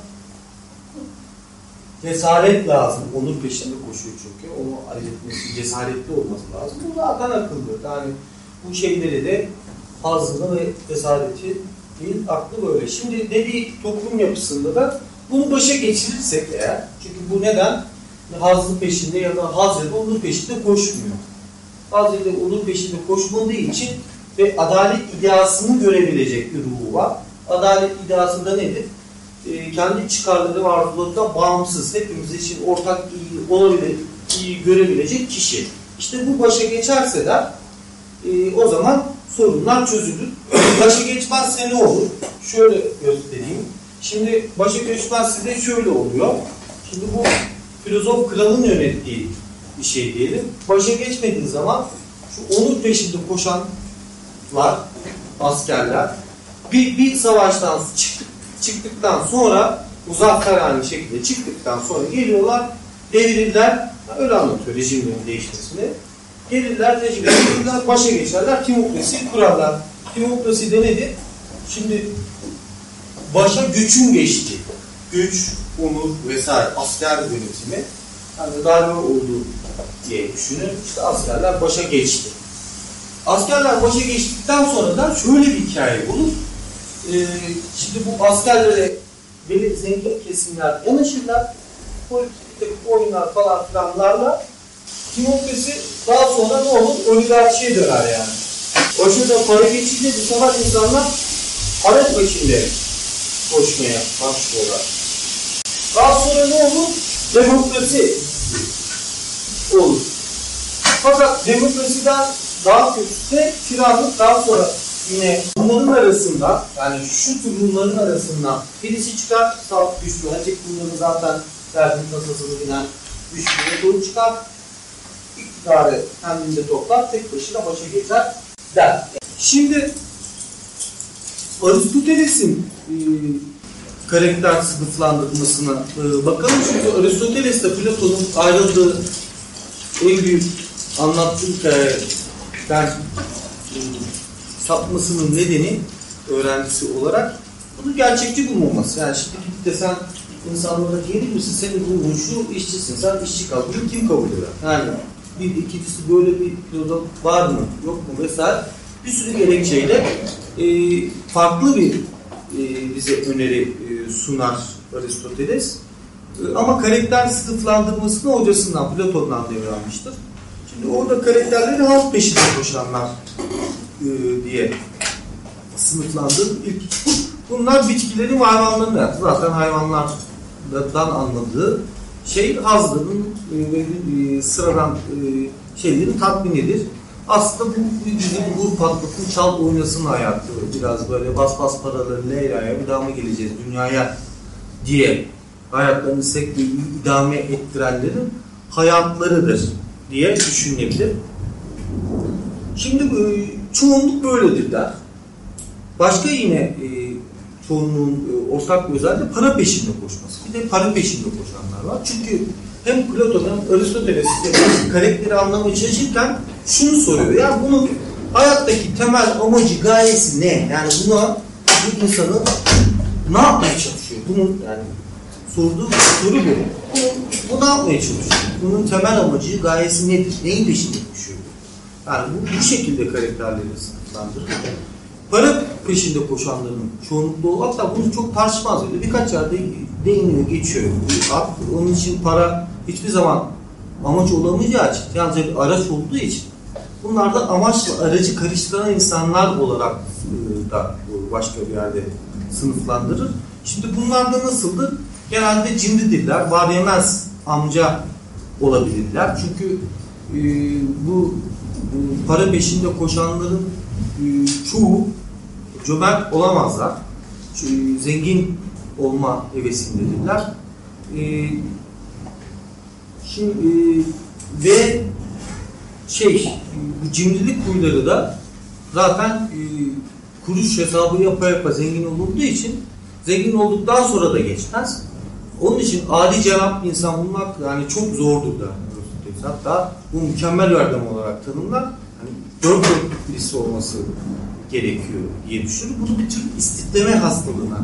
Speaker 1: cesaret lazım. Onun peşinde koşuyor çünkü. Onu halletmesi, cesaretli olması lazım. Bu zaten akıllı. Yani bu şeyleri de hazını ve cesareti değil, aklı böyle. Şimdi dediği toplum yapısında da bunu başa geçirirsek eğer, çünkü bu neden? Hazlı peşinde ya da haz ya da onur peşinde koşmuyor. Haz ya da onur peşinde koşmadığı için ve adalet ideasını görebilecek bir ruhu var. Adalet ideasında nedir? E, kendi çıkarları ve arzularından bağımsız, hepimiz için ortak iyi olabilir, iyi görebilecek kişi. İşte bu başa geçerse de e, o zaman sorunlar çözülür. Başa geçmezse ne olur? Şöyle göstereyim. Şimdi başa geçmezse de şöyle oluyor. Şimdi bu filozof kralın yönettiği bir şey diyelim. Başa geçmediği zaman şu onur peşinde koşan var askerler. Bir, bir savaştan çıktık, çıktıktan sonra muzafferhane şekilde çıktıktan sonra geliyorlar devirirler. Öyle anlatıyor rejimlerin değişmesini. Gelirler devirirler, başa geçerler, timokrasi kurarlar. Timokrasi de nedir? Şimdi başa gücün geçti. Güç, onur vesaire asker yönetimi yani darbe oldu diye düşünün. İşte askerler başa geçti. Askerler başa geçtikten sonra da şöyle bir hikaye olur. Ee, şimdi bu askerlere belli zengin kesimler yanaşırlar. Politik oyunlar falan filanlarla demokrasi daha sonra ne olur? Oligarşiye döner yani. Başında para geçince bu sefer insanlar para peşinde koşmaya başlıyorlar. Daha sonra ne olur? Demokrasi olur. Fakat demokrasiden daha kötüsü de tiranlık daha sonra yine bunların arasında yani şu tür bunların arasından birisi çıkar salt güçlü önceki bunların zaten derdin tasasını bilen güçlü doğru çıkar iktidarı kendinde toplar tek başına başa geçer der. Şimdi Aristoteles'in e, karakter sınıflandırmasına e, bakalım çünkü Aristoteles ile Platon'un ayrıldığı en büyük anlattığı hikayeden e, sapmasının nedeni öğrencisi olarak bunu gerçekçi bulmaması. Yani şimdi gidip de sen insanlara gelir misin? Senin ruhun şu işçisin. Sen işçi kal. Bunu kim kabul eder? Yani bir ikincisi böyle bir filozof var mı? Yok mu? Vesaire. Bir sürü gerekçeyle e, farklı bir e, bize öneri e, sunar Aristoteles. E, ama karakter sınıflandırmasını hocasından, Platon'dan devralmıştır. Şimdi orada karakterleri halk peşinde koşanlar diye sınıflandırır. İlk, bunlar bitkilerin hayvanların hayatı. Zaten hayvanlardan anladığı şey hazların e, ve e, sıradan e, şeylerin tatminidir. Aslında bu bizim vur patlatın çal oynasın hayatı. Biraz böyle bas bas paraları Leyla'ya bir daha mı geleceğiz dünyaya diye hayatlarını sekte idame ettirenlerin hayatlarıdır diye düşünülebilir. Şimdi e, çoğunluk böyledir der. Başka yine e, çoğunluğun e, ortak bir özelliği para peşinde koşması. Bir de para peşinde koşanlar var. Çünkü hem Platon hem Aristoteles karakteri anlamaya çalışırken şunu soruyor. Ya bunun hayattaki temel amacı, gayesi ne? Yani buna bu insanın ne yapmaya çalışıyor? Bunun yani sorduğu soru bu. Bu, bu ne yapmaya çalışıyor? Bunun temel amacı, gayesi nedir? Neyin peşinde koşuyor? Yani bu, bu şekilde karakterleri sınıflandırır. Para peşinde koşanların çoğunlukla olduğu, hatta bunu çok tartışmaz öyle. Birkaç yerde değiniyor, geçiyor. Onun için para hiçbir zaman amaç olamayacağı için, yalnızca bir araç olduğu için bunlar da amaçla aracı karıştıran insanlar olarak e, da başka bir yerde sınıflandırır. Şimdi bunlar da nasıldır? Genelde cimridirler, var yemez amca olabilirler. Çünkü e, bu, bu para peşinde koşanların e, çoğu cömert olamazlar. Çünkü zengin olma hevesindedirler. E, şimdi e, ve şey bu cimrilik huyları da zaten e, kuruş hesabı yapa yapa zengin olunduğu için zengin olduktan sonra da geçmez. Onun için adi cenap insan bulmak yani çok zordur da. Hatta bu mükemmel adam olarak tanımlar. Hani dört dörtlük birisi olması gerekiyor diye düşünür. Bunu bir tür istikleme hastalığına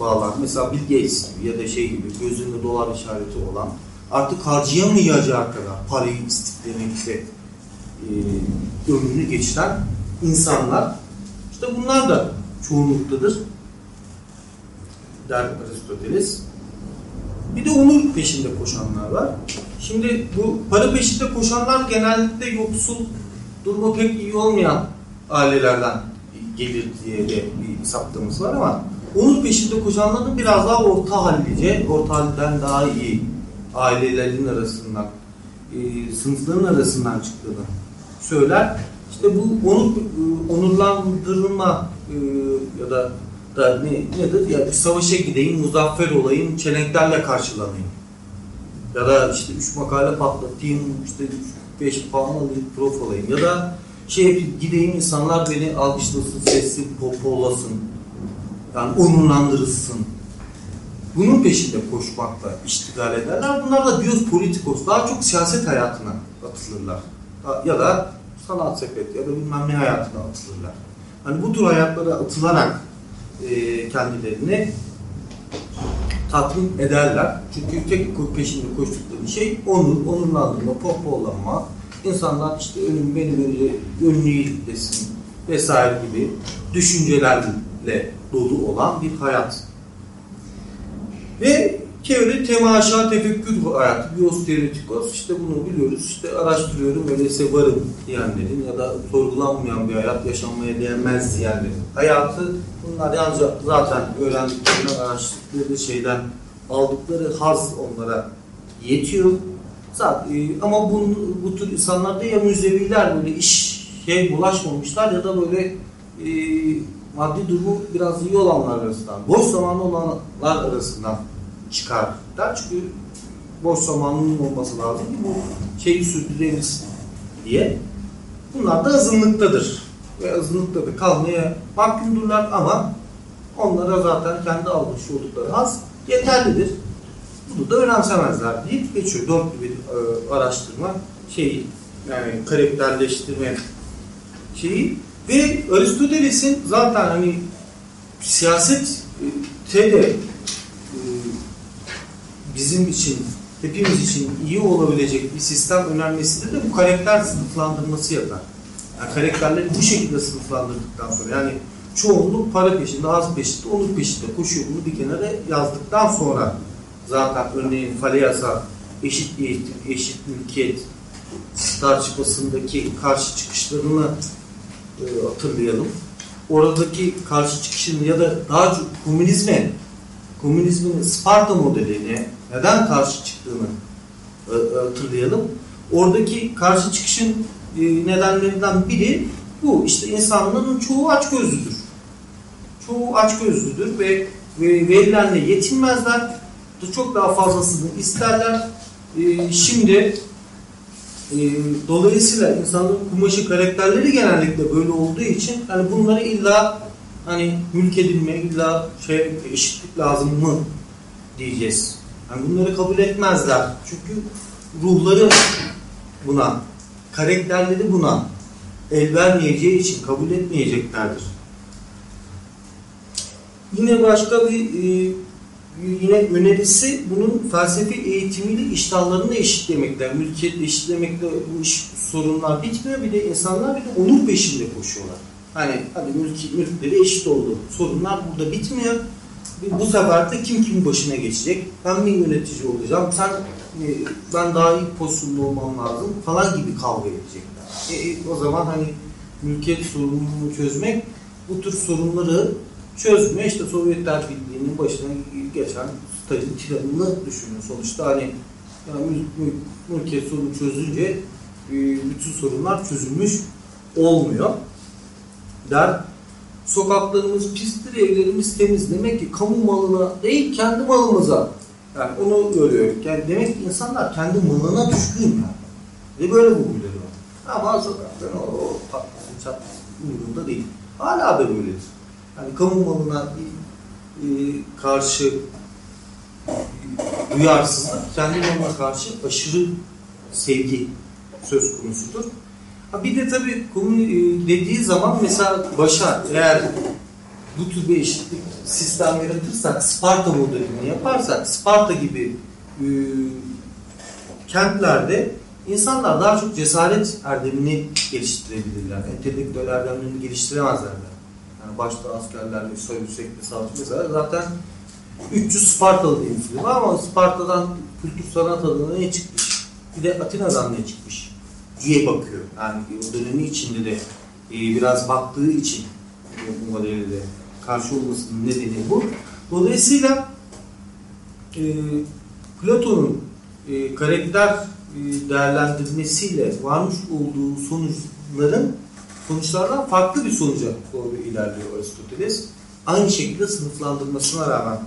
Speaker 1: bağlar. Mesela Bill Gates gibi ya da şey gibi gözünde dolar işareti olan artık harcayamayacağı kadar parayı istiklemekte e, ömrünü geçiren insanlar işte bunlar da çoğunluktadır der Aristoteles. Bir de onur peşinde koşanlar var. Şimdi bu para peşinde koşanlar genellikle yoksul durumu pek iyi olmayan ailelerden gelir diye de bir saptığımız var ama onur peşinde koşanların biraz daha orta hallice, orta halden daha iyi ailelerin arasından, e, sınıfların arasından çıktığını söyler. İşte bu onur, e, onurlandırılma e, ya da da ne, nedir? Ya bir savaşa gideyim, muzaffer olayım, çelenklerle karşılanayım. Ya da işte üç makale patlatayım, işte beş puan alayım, prof olayım. Ya da şey gideyim insanlar beni alkışlasın, sesli popolasın, yani onurlandırılsın. Bunun peşinde koşmakla iştigal ederler. Bunlar da biyospolitikos, daha çok siyaset hayatına atılırlar. Ya da sanat sepeti ya da bilmem ne hayatına atılırlar. Hani bu tür hayatlara atılarak e, kendilerini tatmin ederler. Çünkü tek peşinde koştukları şey onur, onurlandırma, pohpohlanma, insanlar işte ölüm benim önce önlüğü desin vesaire gibi düşüncelerle dolu olan bir hayat. Ve çevre temaşa tefekkür hayatı, biostereotikos işte bunu biliyoruz. İşte araştırıyorum öyleyse varım diyenlerin ya da sorgulanmayan bir hayat yaşanmaya değmez diyenlerin hayatı bunlar yalnız zaten öğrendikleri, araştırdıkları şeyden aldıkları haz onlara yetiyor. Zaten, e, ama bu, bu tür insanlar da ya müzeviler böyle iş şey bulaşmamışlar ya da böyle e, maddi durumu biraz iyi olanlar arasından, boş zamanlı olanlar arasından çıkarlar. Çünkü boş zamanının olması lazım ki bu şeyi sürdürebilsin diye. Bunlar da azınlıktadır. Ve azınlıkta da kalmaya mahkumdurlar ama onlara zaten kendi almış oldukları haz yeterlidir. Bunu da önemsemezler deyip geçiyor. Dört bir e, araştırma şeyi yani karakterleştirme şeyi ve Aristoteles'in zaten hani siyaset de bizim için, hepimiz için iyi olabilecek bir sistem önermesinde de bu karakter sınıflandırması yapar. Yani karakterleri bu şekilde sınıflandırdıktan sonra yani çoğunluk para peşinde, az peşinde, onur peşinde koşuyor. Bunu bir kenara yazdıktan sonra zaten örneğin Faleasa eşit eğitim, eşit mülkiyet tartışmasındaki karşı çıkışlarını e, hatırlayalım. Oradaki karşı çıkışını ya da daha çok komünizme, komünizmin Sparta modeline neden karşı çıktığını e, e, hatırlayalım. Oradaki karşı çıkışın nedenlerinden biri bu. İşte insanların çoğu açgözlüdür. Çoğu açgözlüdür ve, ve verilenle yetinmezler. Çok daha fazlasını isterler. Şimdi dolayısıyla insanların kumaşı karakterleri genellikle böyle olduğu için hani bunları illa hani mülk edilme, illa şey eşitlik lazım mı diyeceğiz. Yani bunları kabul etmezler. Çünkü ruhları buna, karakterleri buna el vermeyeceği için kabul etmeyeceklerdir. Yine başka bir e, yine önerisi bunun felsefi eğitimiyle iştahlarını eşitlemekle, mülkiyetle eşitlemekle bu iş sorunlar bitmiyor. Bir de insanlar bir de onur peşinde koşuyorlar. Hani hadi mülki, mülkleri eşit oldu. Sorunlar burada bitmiyor bu sefer de kim kimin başına geçecek? Ben mi yönetici olacağım? Sen ben daha iyi pozisyonda olmam lazım falan gibi kavga edecekler. E, e, o zaman hani mülkiyet sorununu çözmek bu tür sorunları çözme işte Sovyetler Birliği'nin başına geçen Stalin tiranını düşünün. Sonuçta hani yani mül, mül, mülkiyet sorunu çözünce e, bütün sorunlar çözülmüş olmuyor der sokaklarımız pistir, evlerimiz temiz. Demek ki kamu malına değil kendi malımıza. Yani onu görüyor. Yani demek ki insanlar kendi malına düşkün yani. Ve böyle bu var. Ama sokakların o, o patlasın çatlasın umurunda değil. Hala da böyledir. Yani kamu malına e, karşı duyarsızlık, kendi malına karşı aşırı sevgi söz konusudur. Ha bir de tabii konu e, dediği zaman mesela başa eğer bu tür bir eşitlik sistem yaratırsak, Sparta modelini yaparsak, Sparta gibi e, kentlerde insanlar daha çok cesaret erdemini geliştirebilirler. Entelektüel erdemlerini geliştiremezler. Yani başta askerlerle, yüksek savaş mesela zaten 300 Spartalı diye ama Sparta'dan kültür sanat adına ne çıkmış? Bir de Atina'dan ne çıkmış? diye bakıyor. Yani o dönemi içinde de e, biraz baktığı için bu modelde de karşı olmasının nedeni bu. Dolayısıyla e, Platon'un e, karakter e, değerlendirmesiyle varmış olduğu sonuçların sonuçlardan farklı bir sonuca doğru ilerliyor Aristoteles. Aynı şekilde sınıflandırmasına rağmen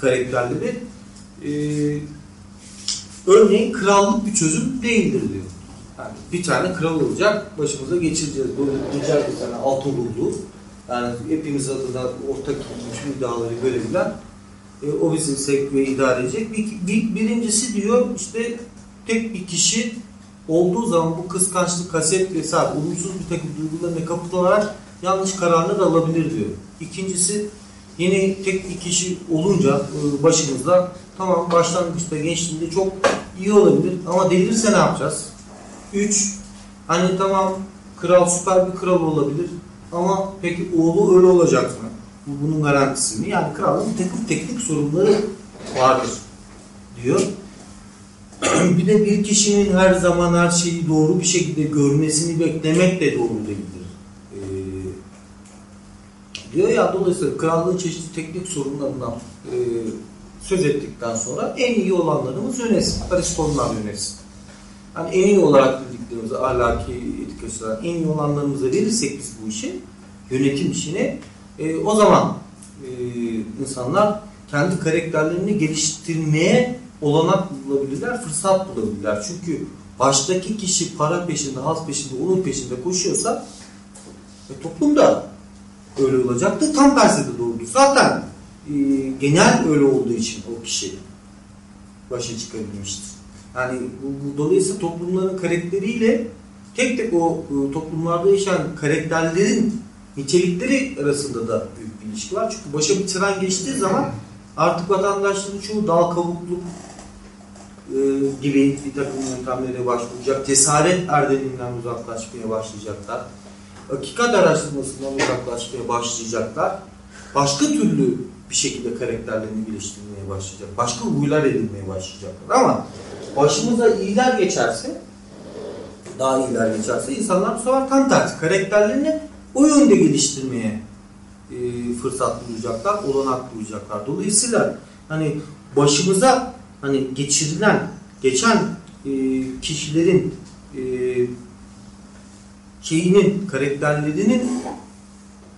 Speaker 1: karakterleri e, örneğin krallık bir çözüm değildir diyor. Yani bir tane kral olacak. Başımıza geçireceğiz. Böyle güzel bir tane altın rullu. Yani hepimiz adına ortak bütün iddiaları böyle bilen. E, o bizi sevk ve idare edecek. Bir, bir- birincisi diyor işte tek bir kişi olduğu zaman bu kıskançlık, kaset vesaire olumsuz bir takım duygularına kapılarak yanlış kararını da alabilir diyor. İkincisi yine tek bir kişi olunca e, başımızda tamam başlangıçta gençliğinde çok iyi olabilir ama delirse ne yapacağız? Üç, hani tamam kral süper bir kral olabilir ama peki oğlu öyle olacak mı? Bu bunun garantisi mi? Yani kralın takım teknik sorunları vardır diyor. bir de bir kişinin her zaman her şeyi doğru bir şekilde görmesini beklemek de doğru değildir. Ee, diyor ya dolayısıyla krallığın çeşitli teknik sorunlarından e, söz ettikten sonra en iyi olanlarımız yönetsin. Aristotelar yönetsin. Yani en iyi olarak bildiklerimiz ahlaki etik açıdan en iyi olanlarımıza verirsek biz bu işi, yönetim işini, e, o zaman e, insanlar kendi karakterlerini geliştirmeye olanak bulabilirler, fırsat bulabilirler. Çünkü baştaki kişi para peşinde, haz peşinde, onun peşinde koşuyorsa e, toplum da öyle olacaktır. Tam tersi de doğrudur. Zaten e, genel öyle olduğu için o kişi başa çıkabilmiştir. Yani bu, dolayısıyla toplumların karakteriyle tek tek o e, toplumlarda yaşayan karakterlerin nitelikleri arasında da büyük bir ilişki var. Çünkü başa bir tren geçtiği zaman artık vatandaşların çoğu dal kavukluk e, gibi bir takım yöntemlere başvuracak. Cesaret erdeminden uzaklaşmaya başlayacaklar. Hakikat araştırmasından uzaklaşmaya başlayacaklar. Başka türlü bir şekilde karakterlerini geliştirmeye başlayacak. Başka huylar edinmeye başlayacaklar. Ama başımıza iyiler geçerse daha iyiler geçerse insanlar bu sefer tam tersi karakterlerini o yönde geliştirmeye e, fırsat bulacaklar, olanak bulacaklar. Dolayısıyla hani başımıza hani geçirilen, geçen e, kişilerin e, şeyinin, karakterlerinin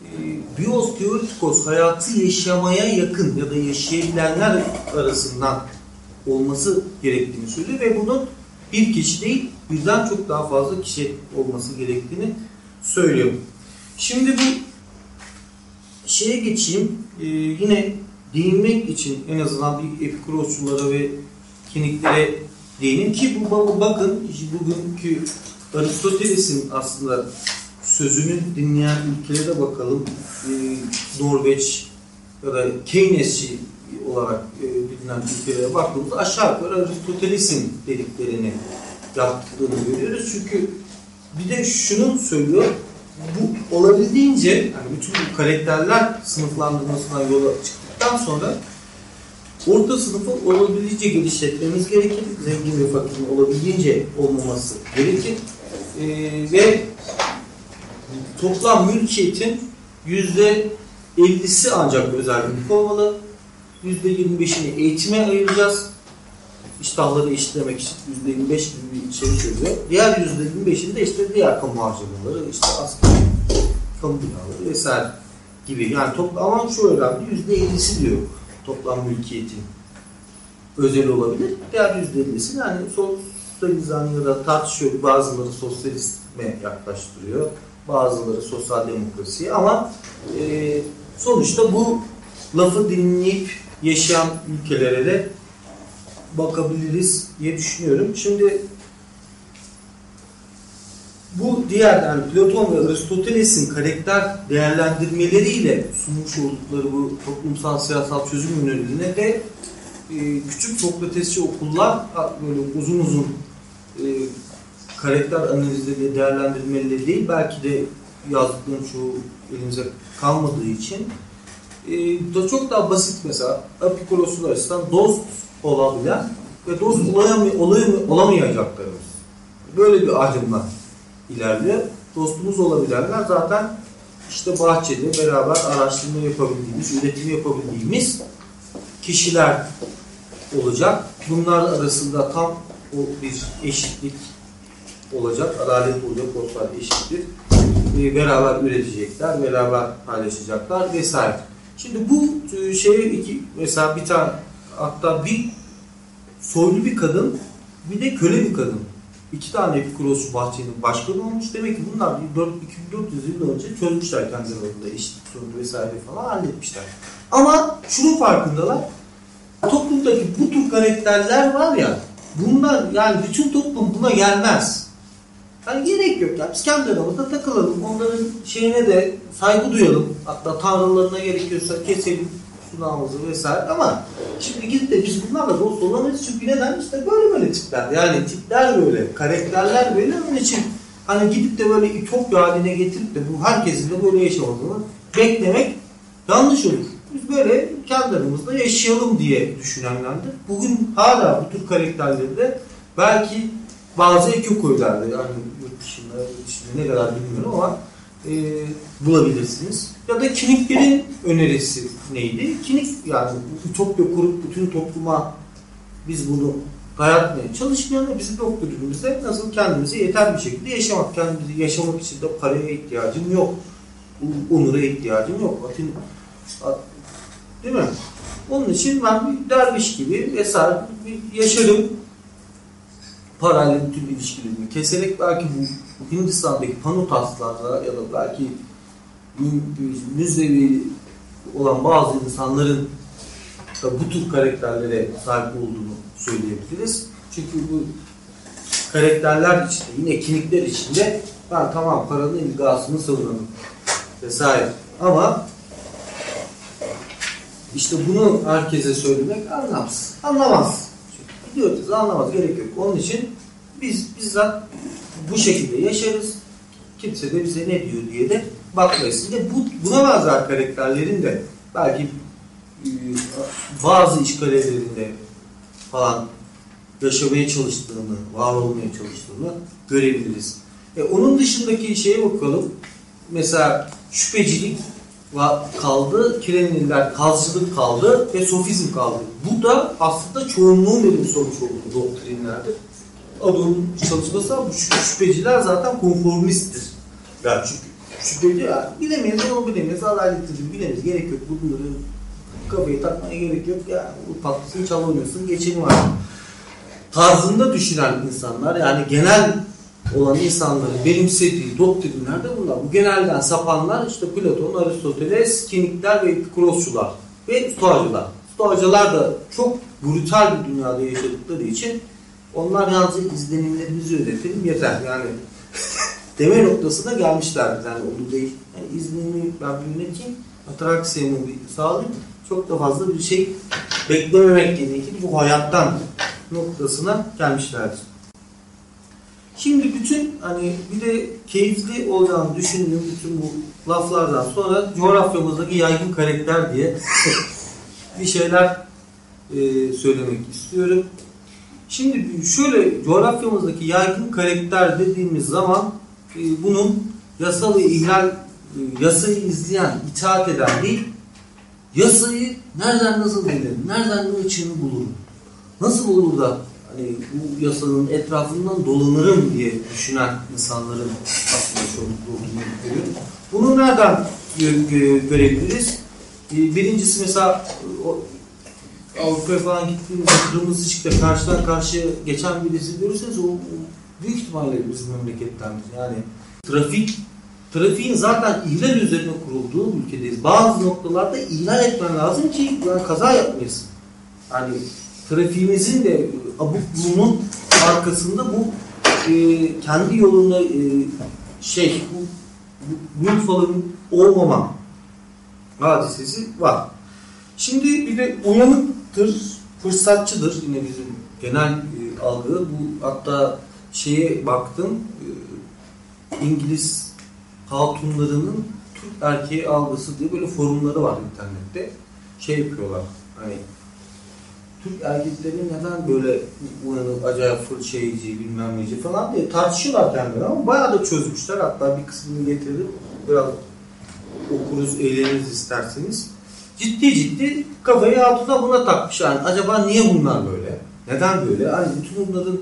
Speaker 1: e, bios teoretikos hayatı yaşamaya yakın ya da yaşayabilenler arasından olması gerektiğini söylüyor ve bunun bir kişi değil birden çok daha fazla kişi olması gerektiğini söylüyor. Şimdi bu şeye geçeyim. Ee, yine değinmek için en azından bir epikurosçulara ve kiniklere değinin ki bu bakın bugünkü Aristoteles'in aslında sözünü dinleyen ülkelere bakalım. Ee, Norveç ya da Keynesçi olarak e, bilinen ülkelere baktığımızda aşağı yukarı Aristoteles'in dediklerini yaptıklarını görüyoruz. Çünkü bir de şunu söylüyor. Bu olabildiğince yani bütün bu karakterler sınıflandırmasından yola çıktıktan sonra orta sınıfı olabildiğince geliştirmemiz gerekir. Zengin ve fakirin olabildiğince olmaması gerekir. Ee, ve toplam mülkiyetin yüzde 50'si ancak özellik olmalı. %25'ini eğitime ayıracağız. İştahları eşitlemek için %25 gibi bir şey söylüyor. Diğer %25'ini de işte diğer kamu harcamaları, işte askeri kamu binaları vesaire gibi. Yani toplam ama şu önemli %50'si diyor toplam mülkiyetin özel olabilir. Diğer %50'si yani sosyalizan ya da tartışıyor. Bazıları sosyalizme yaklaştırıyor. Bazıları sosyal demokrasiye ama e, sonuçta bu lafı dinleyip yaşayan ülkelere de bakabiliriz diye düşünüyorum. Şimdi bu diğer yani Platon ve Aristoteles'in karakter değerlendirmeleriyle sunmuş oldukları bu toplumsal siyasal çözüm yöneliğine de e, küçük Sokratesçi okullar böyle uzun uzun e, karakter analizleri değerlendirmeleri değil belki de yazdıklarım çoğu elimize kalmadığı için da çok daha basit mesela Apikuros'un açısından dost olabilen ve dost olayam olayam olamayacaklarımız. Böyle bir ayrımla ilerliyor. Dostumuz olabilenler zaten işte bahçede beraber araştırma yapabildiğimiz, üretim yapabildiğimiz kişiler olacak. Bunlar arasında tam o bir eşitlik olacak, adalet olacak, ortak eşitlik. Ee, beraber üretecekler, beraber paylaşacaklar vesaire. Şimdi bu şeye iki mesela bir tane hatta bir soylu bir kadın bir de köle bir kadın iki tane Epikurosçu bahçenin başkanı olmuş. Demek ki bunlar bir 4 2400 yıl önce çözmüşler kendi aralarında eşitlik sorunu vesaire falan halletmişler. Ama şunun farkındalar. Toplumdaki bu tür karakterler var ya bunlar yani bütün toplum buna gelmez. Yani gerek yok ya. Biz kendi aramızda takılalım. Onların şeyine de saygı duyalım. Hatta tanrılarına gerekiyorsa keselim sunağımızı vesaire ama şimdi gidip de biz bunlarla dost olamayız çünkü neden? İşte böyle böyle tipler. Yani tipler böyle, karakterler böyle. Onun için hani gidip de böyle ütopya haline getirip de bu herkesin de böyle yaşamasını beklemek yanlış olur. Biz böyle kendi aramızda yaşayalım diye düşünenlerdir. Bugün hala bu tür karakterleri de belki bazı ekokoylarda yani yurt dışında, dışında ne kadar bilmiyorum ama e, bulabilirsiniz. Ya da kiniklerin önerisi neydi? Kinik yani ütopya kurup bütün topluma biz bunu dayatmaya çalışmayan da bizim doktrinimizde nasıl kendimizi yeter bir şekilde yaşamak. Kendimizi yaşamak için de paraya ihtiyacım yok. Onura ihtiyacım yok. Atin, değil mi? Onun için ben bir derviş gibi vesaire bir yaşadım. Parayla bütün ilişkilerimi keserek belki bu Hindistan'daki panotaslarda ya da belki müzevi olan bazı insanların bu tür karakterlere sahip olduğunu söyleyebiliriz. Çünkü bu karakterler içinde, yine kinikler içinde ben tamam paranın ilgasını savunalım vesaire. Ama işte bunu herkese söylemek anlamsız. Anlamaz. Biliyoruz anlamaz. Gerek yok. Onun için biz bizzat bu şekilde yaşarız. Kimse de bize ne diyor diye de bakmayız. Şimdi bu, buna benzer karakterlerin de belki e, bazı evlerinde falan yaşamaya çalıştığını, var olmaya çalıştığını görebiliriz. E, onun dışındaki şeye bakalım. Mesela şüphecilik kaldı, Kirenliler kazcılık kaldı ve sofizm kaldı. Bu da aslında çoğunluğun verilmiş olmuş olduğu doktrinlerdir. Ador'un çalışması ama şüpheciler zaten konformisttir. Yani çünkü şüpheci ya, bilemeyiz onu bilemeyiz, adaletlidir bilemeyiz, gerek yok. Bunları kafayı takmaya gerek yok. Ya bu tatlısını çal oynuyorsun, geçelim var. Tarzında düşünen insanlar yani genel olan insanların benimsediği doktrinler de bunlar. Bu genelden sapanlar işte Platon, Aristoteles, Kinikler ve Epikurosçular ve Stoacılar. Stoacılar da çok brutal bir dünyada yaşadıkları için onlar yalnızca izlenimlerimizi öğretelim yeter. Yani deme noktasına gelmişler. Yani onu değil. Yani izlenimi ben bir yöneteyim. Atraksiyonu bir sağlayayım. Çok da fazla bir şey beklememek gerekir. Bu hayattan noktasına gelmişlerdir. Şimdi bütün hani bir de keyifli olacağını düşündüğüm bütün bu laflardan sonra coğrafyamızdaki yaygın karakter diye bir şeyler e, söylemek istiyorum. Şimdi şöyle coğrafyamızdaki yaygın karakter dediğimiz zaman e, bunun yasal ihlal e, yasayı izleyen, itaat eden değil, yasayı nereden nasıl bilirim, nereden ne açığını bulurum, nasıl olur da hani bu yasanın etrafından dolanırım diye düşünen insanların aslında çoğunlukla olduğunu görüyorum. Bunu nereden görebiliriz? E, birincisi mesela Avrupa'ya falan gittiğimizde kırmızı ışıkta karşıdan karşıya geçen birisi görürseniz o, o büyük ihtimalle bizim memlekettendir. Yani trafik trafiğin zaten ihlal üzerine kurulduğu ülkedeyiz. Bazı noktalarda ihlal etmen lazım ki yani kaza yapmayasın. Yani trafiğimizin de abukluğunun arkasında bu e, kendi yolunda e, şey bu, bu lütfalın olmama hadisesi var. Şimdi bir de uyanıktır, fırsatçıdır yine bizim genel e, algı. Bu hatta şeye baktım e, İngiliz hatunlarının Türk erkeği algısı diye böyle forumları var internette. Şey yapıyorlar hani Türk erkekleri neden böyle uyanık, acayip fırçayıcı, bilmem neci falan diye tartışıyorlar kendileri ama bayağı da çözmüşler. Hatta bir kısmını getirdim. Biraz okuruz, eğleniriz isterseniz. Ciddi ciddi kafayı altına buna takmış yani. Acaba niye bunlar böyle? Neden böyle? Yani bütün bunların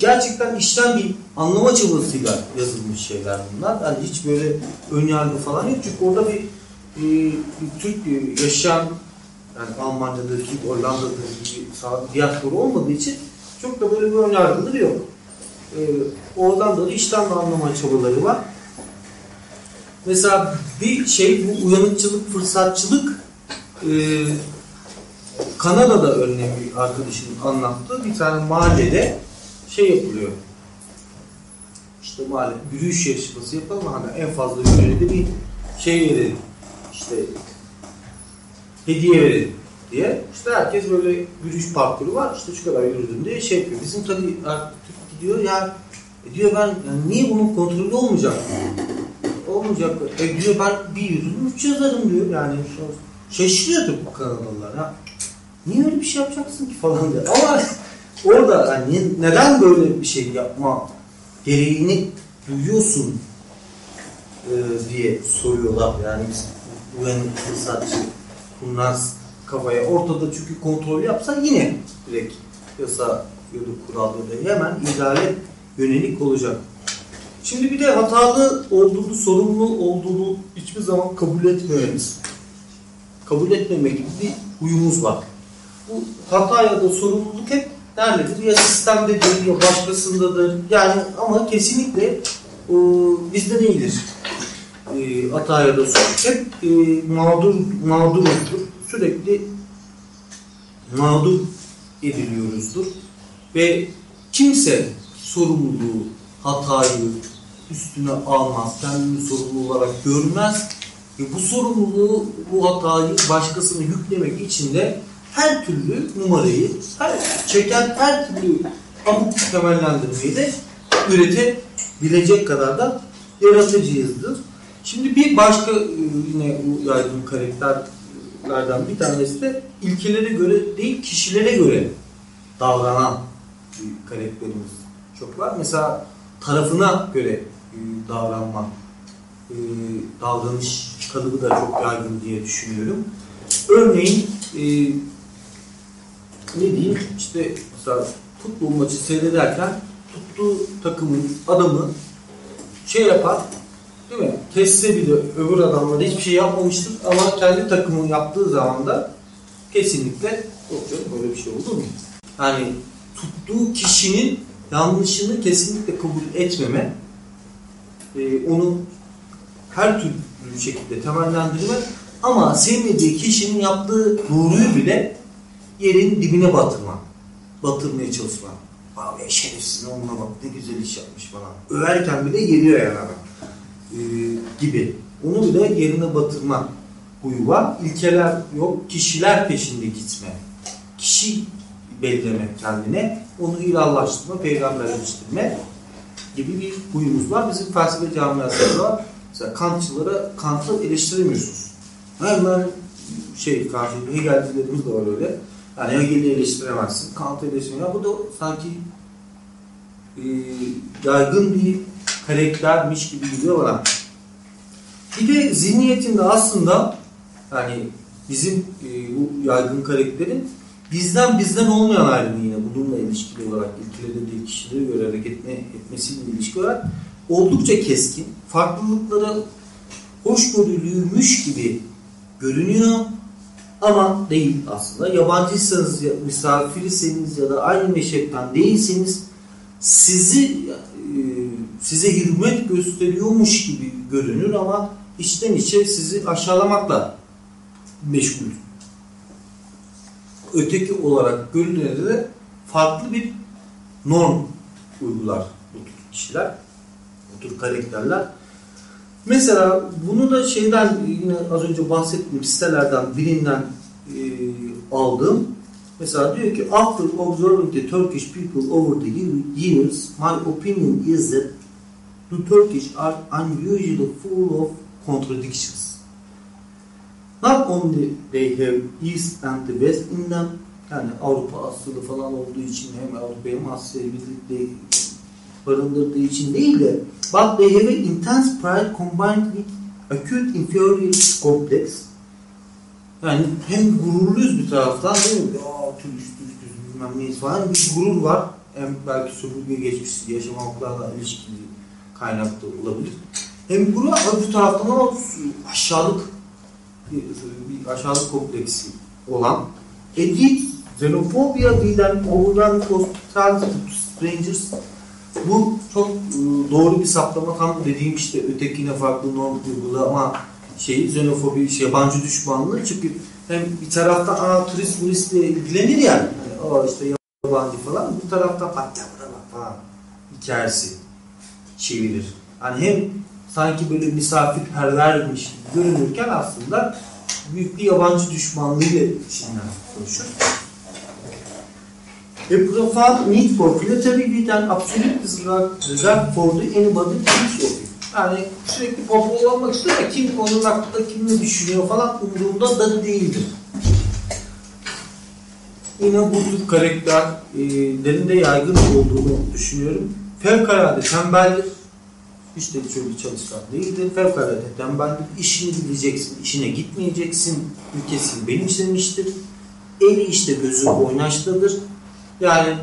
Speaker 1: gerçekten işten bir anlama çabasıyla yazılmış şeyler bunlar. Yani hiç böyle ön yargı falan yok. Çünkü orada bir, bir Türk yaşayan yani Almanya'daki, Hollanda'daki diaspora olmadığı için çok da böyle bir ön yargıları yok. e, oradan da işten de anlama çabaları var. Mesela bir şey bu uyanıkçılık, fırsatçılık e, Kanada'da örneğin bir arkadaşım anlattı. Bir tane mahallede şey yapılıyor. İşte mahalle yürüyüş yarışması yapalım hani en fazla yürüyede bir şey verelim. İşte hediye verelim diye. İşte herkes böyle yürüyüş parkuru var. İşte şu kadar yürüdüm diye şey yapıyor. Bizim tabii artık gidiyor ya e diyor ben yani niye bunun kontrolü olmayacak? Olmayacak. E diyor ben bir yürüdüm üç yazarım diyor. Yani şaşırıyor tabii bu Kanadalılar. Ha. Niye öyle bir şey yapacaksın ki falan diyor. Ama orada hani neden böyle bir şey yapma gereğini duyuyorsun e, diye soruyorlar. Yani biz uyanık fırsatçı bunlar kafaya ortada çünkü kontrol yapsa yine direkt yasa ya da kural ya da hemen idare yönelik olacak. Şimdi bir de hatalı olduğunu, sorumlu olduğunu hiçbir zaman kabul etmememiz. Kabul etmemek gibi bir huyumuz var. Bu hata ya da sorumluluk hep nerededir? Ya sistemdedir ya başkasındadır. Yani ama kesinlikle e, bizde değildir. E, hata ya da suç. Hep e, mağdur, mağduruzdur. Sürekli mağdur ediliyoruzdur. Ve kimse sorumluluğu, hatayı üstüne almaz, kendini sorumlu olarak görmez. Ve bu sorumluluğu, bu hatayı başkasına yüklemek için de her türlü numarayı, her, çeken her türlü pamuk temellendirmeyi de üretebilecek kadar da yaratıcıyızdır. Şimdi bir başka e, yine bu yaygın karakterlerden bir tanesi de ilkelere göre değil kişilere göre davranan bir karakterimiz çok var. Mesela tarafına göre e, davranma, e, davranış kalıbı da çok yaygın diye düşünüyorum. Örneğin ne diyeyim işte mesela futbol maçı seyrederken tuttuğu takımın adamı şey yapar değil mi? Kesse bile öbür adamlar hiçbir şey yapmamıştır ama kendi takımın yaptığı zaman da kesinlikle yok canım böyle bir şey olur mu? Yani tuttuğu kişinin yanlışını kesinlikle kabul etmeme, e, onu her türlü şekilde temellendirme ama sevmediği kişinin yaptığı doğruyu bile yerin dibine batırma, batırmaya çalışma. Abi şerefsiz onunla bak ne güzel iş yapmış falan. Överken bile yeriyor yani adam. E, gibi. Onu bile yerine batırma huyu var. İlkeler yok, kişiler peşinde gitme. Kişi belirleme kendine, onu ilahlaştırma, peygamberleştirme gibi bir huyumuz var. Bizim felsefe camiasında. Mesela Kantçılara Kant'ı eleştiremiyorsunuz. Hemen şey karşı Hegelcilerimiz de var öyle. Yani Hegel'i eleştiremezsin, Kant'ı eleştiremezsin. Bu da sanki e, yaygın bir karaktermiş gibi geliyor bana. Bir de zihniyetinde aslında yani bizim e, bu yaygın karakterin bizden bizden olmayan ayrımı yine bununla ilişkili olarak ilkelere değil kişilere göre hareket etme, etmesiyle ilişki olarak oldukça keskin. Farklılıklara hoşgörülüymüş gibi görünüyor ama değil aslında. Yabancıysanız, ya, misafirseniz ya da aynı meşrepten değilseniz sizi size hürmet gösteriyormuş gibi görünür ama içten içe sizi aşağılamakla meşgul öteki olarak görünene de farklı bir norm uygular bu tür kişiler, bu tür karakterler. Mesela bunu da şeyden yine az önce bahsettiğim sitelerden birinden e, aldığım mesela diyor ki after observing the Turkish people over the years my opinion is that the Turkish are unusually full of contradictions. Not only they have East and the West in them, yani Avrupa asıllı falan olduğu için hem Avrupa hem Asya'yı birlikte barındırdığı için değil de but they have an intense pride combined with acute inferiority complex yani hem gururluyuz bir taraftan değil mi? Aa turist turist bilmem neyiz falan bir gurur var. Hem belki sömürge geçmişi yaşamaklarla ilişkili kaynaklı olabilir. Hem ama bir taraftan ama aşağılık bir, aşağılık kompleksi olan edit, diden overwhelming hospitality to strangers Bu çok e, doğru bir saptama. Tam dediğim işte ötekine farklı norm uygulama şeyi, xenofobi, şey, yabancı düşmanlığı. Çünkü hem bir taraftan aa turist turistle ilgilenir yani. yani o işte yabancı falan. Bu gel buraya bak falan hikayesi çevirir. Hani hem sanki böyle misafirpervermiş görünürken aslında büyük bir yabancı düşmanlığıyla içinden konuşur. A profound need for creativity and absolute regard for the anybody thinks of it. Yani sürekli popüler olmak istiyor ama kim onun hakkında kim ne düşünüyor falan umurumda da değildir. Yine bu tür karakterlerin de yaygın olduğunu düşünüyorum. Fevkalade tembeldir. Hiç de çok çalışkan değildir. Fevkalade tembeldir. İşini bileceksin, işine gitmeyeceksin. Ülkesini benimsemiştir. Eli işte gözü oynaştadır. Yani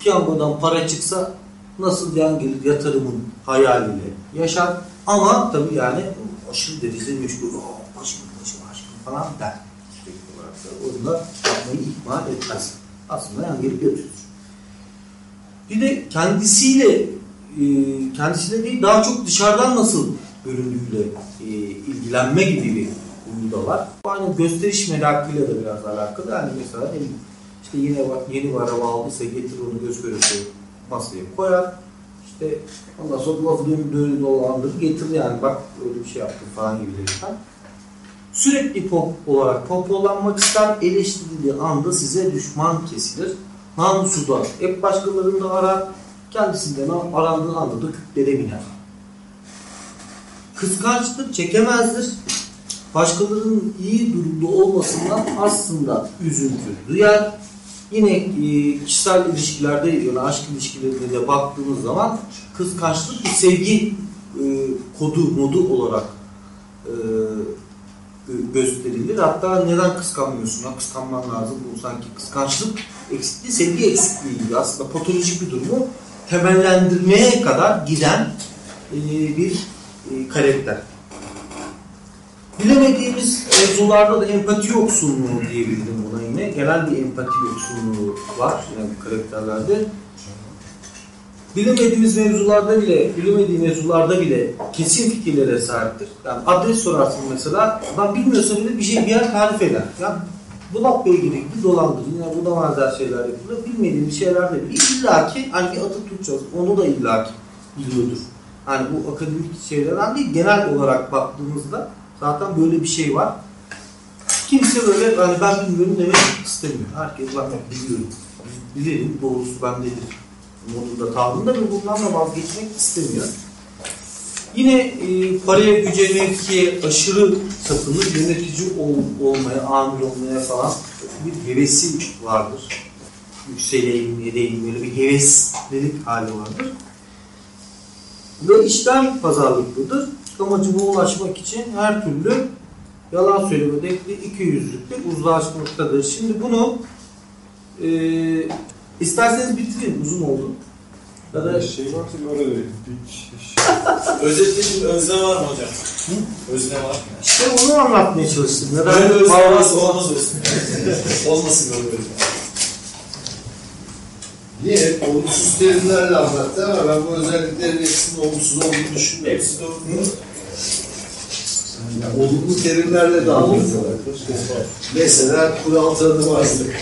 Speaker 1: piyangodan para çıksa nasıl yan gelir yatırımın hayaliyle yaşar. Ama tabii yani aşırı derecede meşgul. Oh, başım başım aşkım falan der. Sürekli olarak da. Onu da yapmayı ihmal etmez. Aslında yan gelip yatıyor. Bir de kendisiyle e, kendisiyle değil daha çok dışarıdan nasıl göründüğüyle e, ilgilenme gibi bir huyu da var. Aynı gösteriş merakıyla da biraz alakalı. Yani mesela işte yine yeni bir araba aldıysa getir onu göz görüntü masaya koyar. İşte ondan sonra lafı dönüp dönüp dolandırır getirir yani bak öyle bir şey yaptım falan gibilerinden. Sürekli pop olarak popolanmak ister, eleştirildiği anda size düşman kesilir. Namusu da hep başkalarını da arar, kendisinden arandığı anda da kütlere biner. Kıskançlık çekemezdir. Başkalarının iyi durumda olmasından aslında üzüntü duyar. Yine e, kişisel ilişkilerde yani aşk ilişkilerinde de baktığımız zaman kıskançlık bir sevgi e, kodu, modu olarak e, gösterilir. Hatta neden kıskanmıyorsun? Ha, kıskanman lazım. Bu sanki kıskançlık eksikliği, sevgi eksikliği gibi aslında patolojik bir durumu temellendirmeye kadar giden e, bir e, karakter. Bilemediğimiz mevzularda da empati yoksunluğu diyebilirim buna yine. Genel bir empati yoksunluğu var yani karakterlerde. Bilemediğimiz mevzularda bile, bilemediği mevzularda bile kesin fikirlere sahiptir. Yani adres sorarsın mesela, adam bilmiyorsa bile bir şey bir yer tarif eder. Yani dolapla ilgili bir dolandırır, yine bu da benzer şeyler yapılır. Bilmediğimiz şeyler de bile illaki hani bir atıp tutacağız, onu da illaki biliyordur. Hani bu akademik şeylerden değil, genel olarak baktığımızda zaten böyle bir şey var. Kimse böyle hani ben bilmiyorum demek istemiyor. Herkes ben biliyorum. Bilirim, doğrusu bendedir modunda tavrında ve bundan da vazgeçmek istemiyor. Yine e, paraya, güce, mevkiye aşırı tapınır, yönetici ol, olmaya, amir olmaya falan bir hevesi vardır. Yükseleyim, edeyim, böyle bir heveslilik hali vardır. Ve işten pazarlıklıdır. Amacına ulaşmak için her türlü yalan söyleme dekli iki yüzlükte uzlaşmaktadır. Şimdi bunu e, isterseniz bitireyim uzun oldu. Ya da
Speaker 3: şey var ki orada bir şey.
Speaker 4: Özetle bir özne var mı hocam? Özne var mı?
Speaker 1: işte onu anlatmaya çalıştım. Neden
Speaker 4: Böyle özne varsa olmaz özne. Olmasın böyle özne.
Speaker 3: Niye? Olumsuz terimlerle anlattı ama ben bu özelliklerin hepsinin olumsuz olduğunu düşünmüyorum.
Speaker 4: Hepsi doğru.
Speaker 3: Yani olumlu terimlerle de anlatıyorlar. Mesela kural tanımazlık.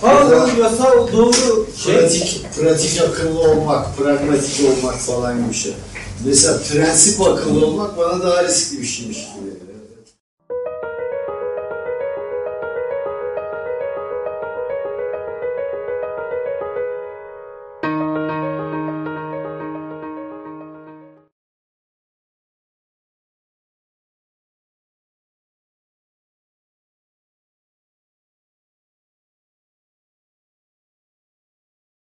Speaker 1: Ha doğru yasal doğru şey.
Speaker 3: Pratik, pratik akıllı olmak, pragmatik olmak falan gibi bir şey. Mesela prensip akıllı olmak bana daha riskli bir şeymiş gibi